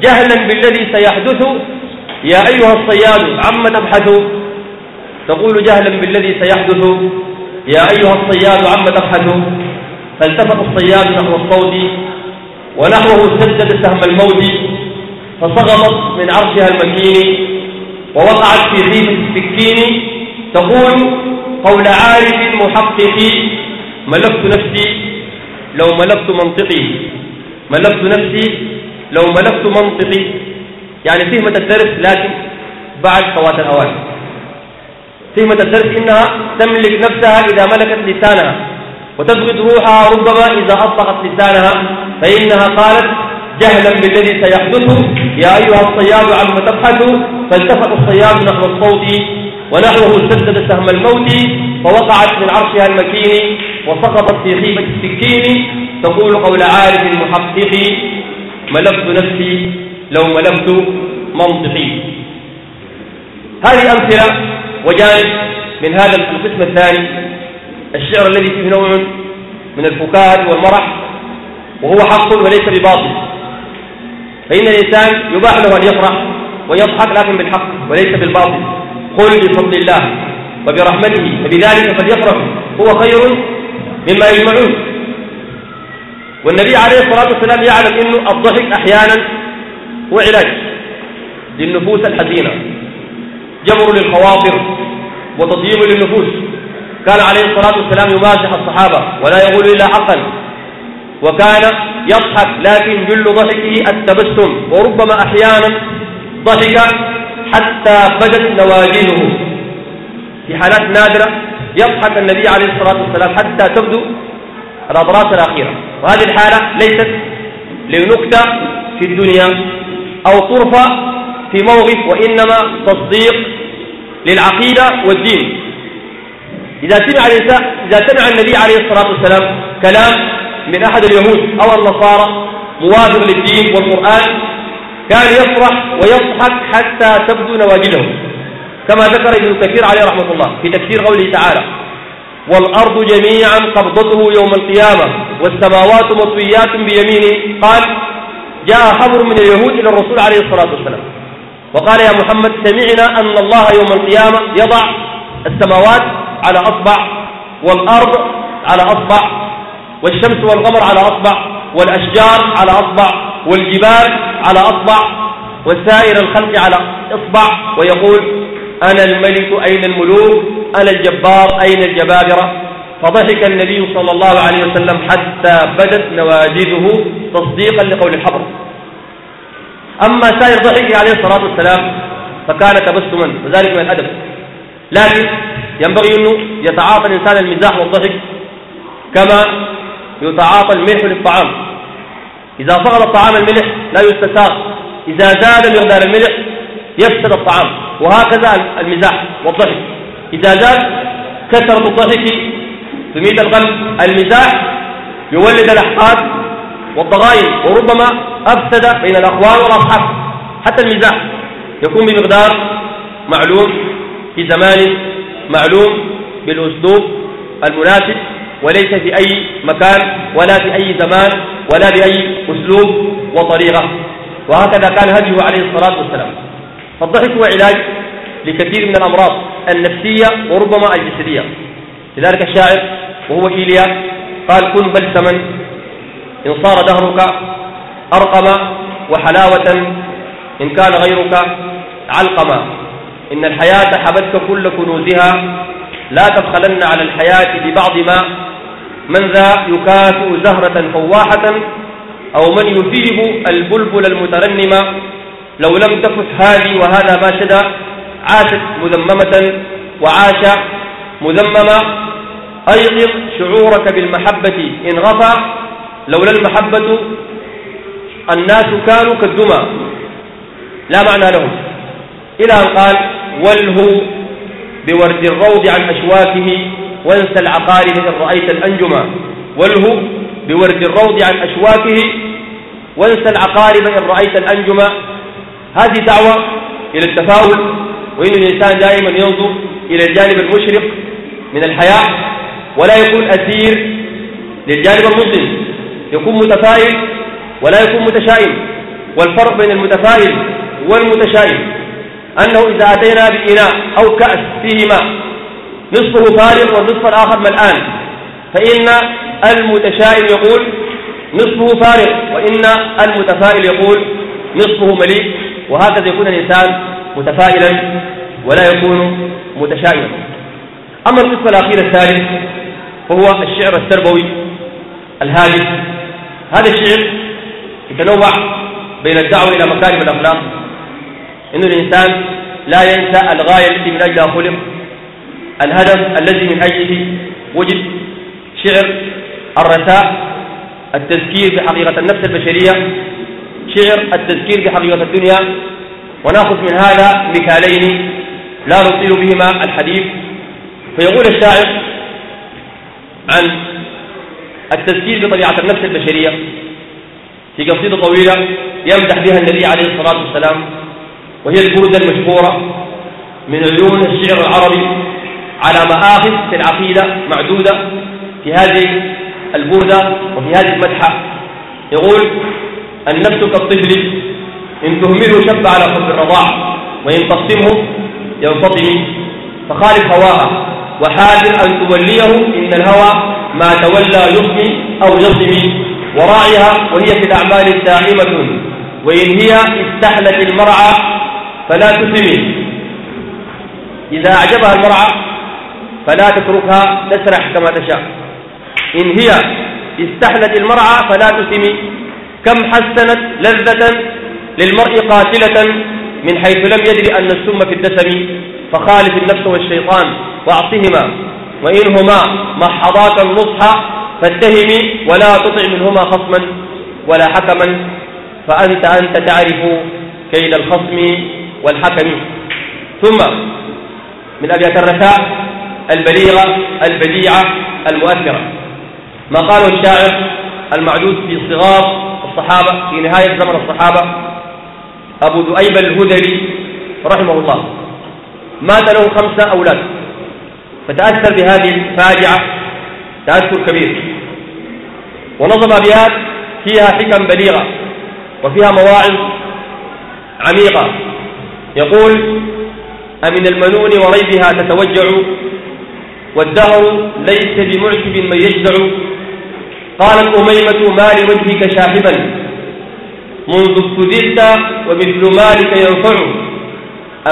جهلا بالذي سيحدث يا أيها الصياد عم تبحث؟ تقول جهلا بالذي سيحدث يا أيها الصياد عم تبحث؟ فالتفت الصياد نحو الصوت ونحوه سدد سهم الموت فسقطت من عرشها المكين ووقعت في خيف السكين تقول قول عارف محقق ملكت نفسي لو ملكت منطقي ملكت نفسي لو ملكت منطقي. يعني فهمة الدرس لكن بعد فوات الأوان. فهمة الدرس إنها تملك نفسها إذا ملكت لسانها. وتفقد روحها ربما إذا أطلقت لسانها فإنها قالت جهلا بالذي سيحدث. يا أيها الصياد عم تبحث؟ فالتفت الصياد نحو الصوت ونحوه سدد سهم الموت فوقعت من عرشها المكين وسقطت في خيمة السكين. تقول قول عارف محقق ملكت نفسي لو ملكت منطقي. هذه أمثلة وجانب من هذا القسم الثاني. الشعر الذي فيه نوع من الفكاهة والمرح وهو حق وليس بباطل. فإن الإنسان يباح له أن يفرح ويضحك لكن بالحق وليس بالباطل. قل بفضل الله وبرحمته فبذلك فليفرحوا هو خير مما يجمعون. والنبي عليه الصلاة والسلام يعلم أنه الضحك أحيانا هو علاج للنفوس الحزينة جبر للخواطر وتطيب للنفوس. كان عليه الصلاة والسلام يمازح الصحابة ولا يقول إلا حقا. وكان يضحك لكن جل ضحكه التبسم وربما أحيانا ضحك حتى بدت نواجذه. في حالات نادرة يضحك النبي عليه الصلاة والسلام حتى تبدو الأضراس الأخيرة. وهذه الحالة ليست لنكتة في الدنيا أو طرفة في موقف وإنما تصديق للعقيدة والدين. إذا سمع الإنسان إذا سمع النبي عليه الصلاة والسلام كلام من أحد اليهود أو النصارى موافق للدين والقرآن كان يفرح ويضحك حتى تبدو نواجذه كما ذكر ابن كثير عليه رحمة الله في تفسير قوله تعالى والأرض جميعا قبضته يوم القيامة والسماوات مطويات بيمينه. قال جاء خبر من اليهود إلى الرسول عليه الصلاة والسلام. وقال يا محمد سمعنا أن الله يوم القيامة يضع السماوات على أصبع والأرض على أصبع والشمس والقمر على أصبع والأشجار على أصبع والجبال على أصبع وسائر الخلق على إصبع ويقول أنا الملك أين الملوك؟ أنا الجبار أين الجبابرة؟ فضحك النبي صلى الله عليه وسلم حتى بدت نواجذه تصديقا لقول الحبر أما سائر ضحكه عليه الصلاة والسلام فكان تبسما وذلك من الأدب. لكن ينبغي أنه يتعاطى الإنسان المزاح والضحك كما يتعاطى الملح للطعام. إذا فقد الطعام الملح لا يستساغ. إذا زاد مقدار الملح يفسد الطعام. وهكذا المزاح والضحك. إذا زاد كثرة الضحك تميت القلب المزاح يولد الأحقاد والضغائن وربما أفسد بين الأخوان والأصحاب. حتى المزاح يكون بمقدار معلوم في زمان معلوم بالأسلوب المناسب وليس في أي مكان ولا في أي زمان ولا بأي أسلوب وطريقة. وهكذا كان هديه عليه الصلاة والسلام. فالضحك هو علاج لكثير من الأمراض النفسية وربما الجسدية. لذلك الشاعر وهو إيليا قال كن بلسما إن صار دهرك أرقم وحلاوة إن كان غيرك علقما. إن الحياة حبتك كل كنوزها لا تبخلن على الحياة ببعض ما من ذا يكافئ زهرة فواحة أو من يثيب البلبل المترنم لو لم تفت هذه وهذا ما شدى عاشت مذممة وعاش مذمما أيقظ شعورك بالمحبة إن غفا لولا المحبة الناس كانوا كالدمى. لا معنى لهم. إلى أن قال واله بورد الروض عن أشواكه وانسى العقارب إن رأيت الأنجما واله بورد الروض عن أشواكه وانسى العقارب إن رأيت الأنجما هذه دعوة إلى التفاؤل وإن الإنسان دائما ينظر إلى الجانب المشرق من الحياة ولا يكون أسير للجانب المظلم يكون متفائل ولا يكون متشائم والفرق بين المتفائل والمتشائم. أنه إذا أتينا بإناء أو كأس فيه ماء نصفه فارغ والنصف الآخر ملآن. فإن المتشائم يقول نصفه فارغ وإن المتفائل يقول نصفه مليء. وهكذا يكون الإنسان متفائلا ولا يكون متشائما. أما القسم الأخير الثالث وهو الشعر التربوي الهادف هذا الشعر يتنوع بين الدعوة إلى مكارم الأخلاق. إنه الإنسان لا ينسى الغاية التي من أجلها خلق. الهدف الذي من أجله وجد شعر الرثاء التذكير بحقيقة النفس البشرية شعر التذكير بحقيقة الدنيا. ونأخذ من هذا مثالين لا نطيل بهما الحديث. فيقول الشاعر عن التذكير بطبيعة النفس البشرية في قصيدة طويلة يمدح بها النبي عليه الصلاة والسلام. وهي البردة المشهورة من عيون الشعر العربي على مآخذ في العقيدة معدودة في هذه البردة وفي هذه المدحة. يقول النفس كالطفل إن تهمله شب على حب الرضاع وإن تقسمه ينفطم فخالف هواها وحاذر أن توليه إن الهوى ما تولى يصمي أو يصمي وراعيها وهي في الأعمال دائمة وإن هي استحلت المرعى فلا تسمي. إذا أعجبها المرعى فلا تتركها تسرح كما تشاء. إن هي استحلت المرعى فلا تسمي. كم حسنت لذة للمرء قاتلة من حيث لم يدري أن السم في الدسم فخالف النفس والشيطان واعصهما وإنهما محضاك النصح فاتهمي ولا تطع منهما خصما ولا حكما. فأنت أنت تعرف كيد الخصم والحكم. ثم من أبيات الرثاء البليغة البديعة المؤثرة. ما قاله الشاعر المعدود في صغار الصحابة في نهاية زمن الصحابة أبو ذؤيب الهذلي رحمه الله. مات له خمسة أولاد. فتأثر بهذه الفاجعة تأثر كبير. ونظم أبيات فيها حكم بليغة وفيها مواعظ عميقة. يقول أمن المنون وريبها تتوجع والدهر ليس بمعتب من يجزع. قالت أميمة ما لوجهك شاحبا؟ منذ ابتدلت ومثل مالك ينفع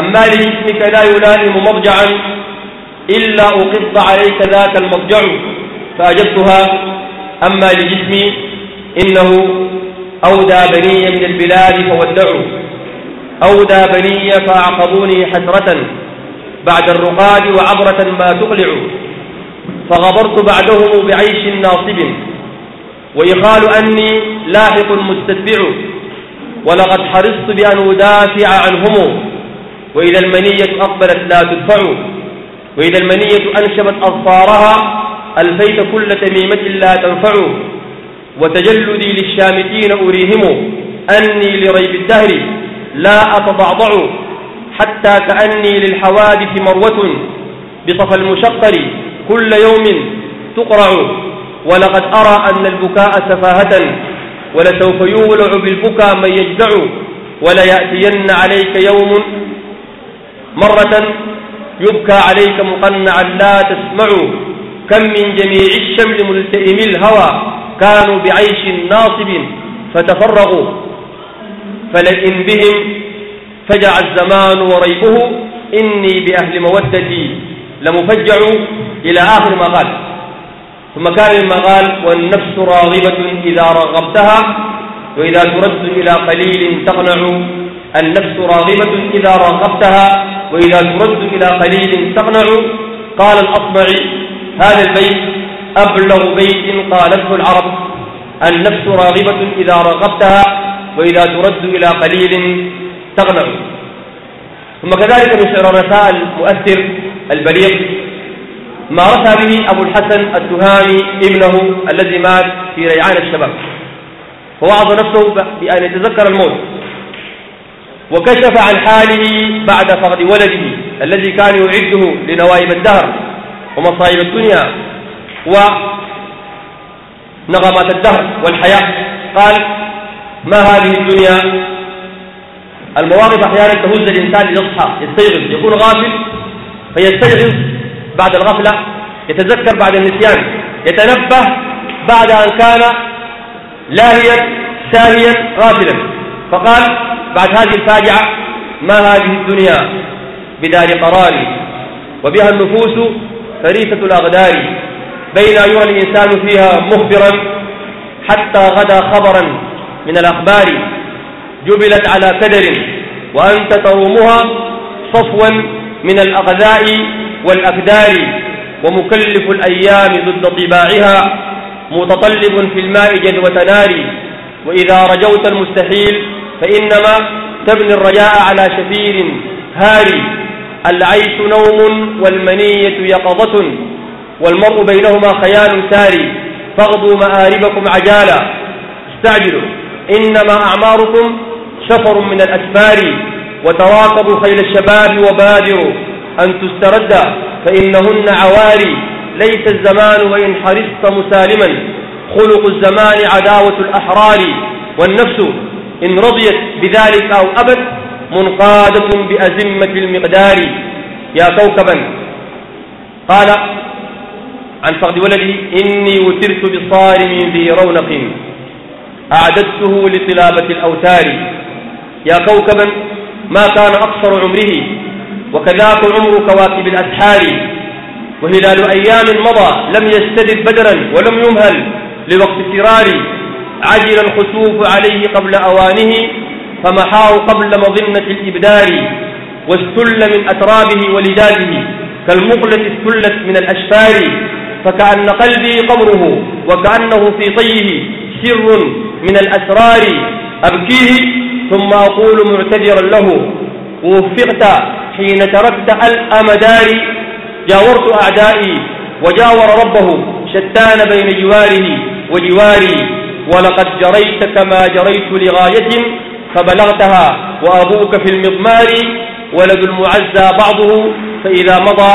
أما لجسمك لا يلائم مضجعا إلا أقض عليك ذاك المضجع فأجبتها. أما لجسمي إنه أودى بني من البلاد فودعوا. أودى بني فأعقبوني حسرة بعد الرقاد وعبرة ما تقلع. فغبرت بعدهم بعيش ناصب. ويقال أني لاحق مستتبع. ولقد حرصت بأن أدافع عنهم. وإذا المنية أقبلت لا تدفع. وإذا المنية أنشبت أظفارها ألفيت كل تميمة لا تنفع. وتجلدي للشامتين أريهم أني لريب الدهر. لا أتضعضع حتى كأني للحوادث مروة بصف المشقر كل يوم تقرع. ولقد أرى أن البكاء سفاهة ولسوف يولع بالبكاء من يجدع وليأتين عليك يوم مرة يبكى عليك مقنعا لا تسمع. كم من جميع الشمل ملتئم الهوى كانوا بعيش ناصب فتفرغوا. فلئن بهم فجع الزمان وريبه إني بأهل مودتي لمفجع إلى آخر ما قال. ثم كان مما قال والنفس راغبة إذا رغبتها وإذا ترد إلى قليل تقنع. النفس راغبة إذا رغبتها وإذا ترد إلى قليل تقنع. قال الأصبعي هذا البيت أبلغ بيت قالته العرب. النفس راغبة إذا رغبتها وإذا ترد إلى قليل تقنع ثم كذلك من شعر الرسائل المؤثر البليغ ما رثى به أبو الحسن التهامي ابنه الذي مات في ريعان الشباب. فوعظ نفسه بأن يتذكر الموت. وكشف عن حاله بعد فقد ولده الذي كان يعده لنوائب الدهر ومصائب الدنيا ونغمات الدهر والحياة. قال ما هذه الدنيا؟ المواقف أحيانا تهز الإنسان ليصحى يستيقظ يكون غافل فيستيقظ بعد الغفلة يتذكر بعد النسيان يتنبه بعد أن كان لاهيا ساهيا غافلا. فقال بعد هذه الفاجعة ما هذه الدنيا؟ بدار قرار. وبها النفوس فريسة الأغدار. بين يرى الإنسان فيها مخبرا حتى غدا خبرا. من الأخبار جبلت على كدر وأنت ترومها صفوا من الأغذاء والأكدار ومكلف الأيام ضد طباعها متطلب في الماء جذوة نار. وإذا رجوت المستحيل فإنما تبني الرجاء على شفير هاري العيش نوم والمنية يقظة والمرء بينهما خيال ساري فاغضوا مآربكم عجالا. استعجلوا. إنما أعماركم شفر من الأسفار وتراكبوا خيل الشباب وبادروا أن تسترد فإنهن عواري. ليس الزمان وإن حرصت مسالما. خلق الزمان عداوة الأحرار. والنفس إن رضيت بذلك أو أبت منقادة بأزمة المقدار. يا كوكبا قال عن فقد ولدي إني وترت بصارم ذي رونق أعددته لطلابة الأوتار. يا كوكبا ما كان أقصر عمره وكذاك عمر كواكب الأسحار. وهلال أيام مضى لم يستدد بدرا ولم يمهل لوقت فرار. عجل الخسوف عليه قبل أوانه فمحاه قبل مظنة الإبدار. واستل من أترابه ولداده كالمقلة استلت من الأشفار. فكأن قلبي قمره وكأنه في طيه سر من الأسرار أبكيه ثم أقول معتذرا له ووفقت حين تركت الأمدار جاورت أعدائي وجاور ربه شتان بين جواره وجواري ولقد جريت كما جريت لغاية فبلغتها وأبوك في المضمار ولد المعزى بعضه فإذا مضى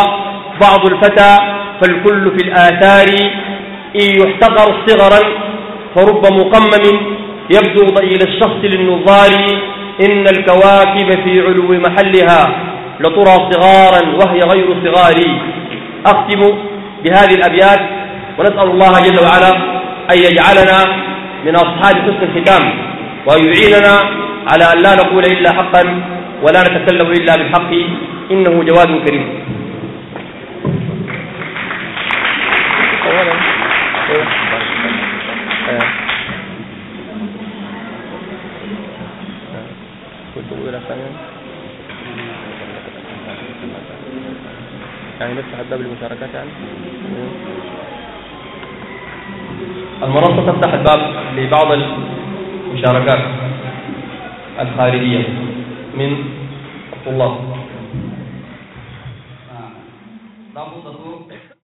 بعض الفتى فالكل في الآثار إن يحتقر صغرا فرب مقمم يبدو ضئيل الشخص للنظار إن الكواكب في علو محلها لترى صغارا وهي غير صغار أختم بهذه الأبيات ونسأل الله جل وعلا أن يجعلنا من أصحاب حسن الختام ويعيننا على أن لا نقول إلا حقا ولا نتكلم إلا بالحق. إنه جواد كريم. يعني نفتح الباب للمشاركات يعني المنصة تفتح الباب لبعض المشاركات الخارجية من الطلاب. لا بد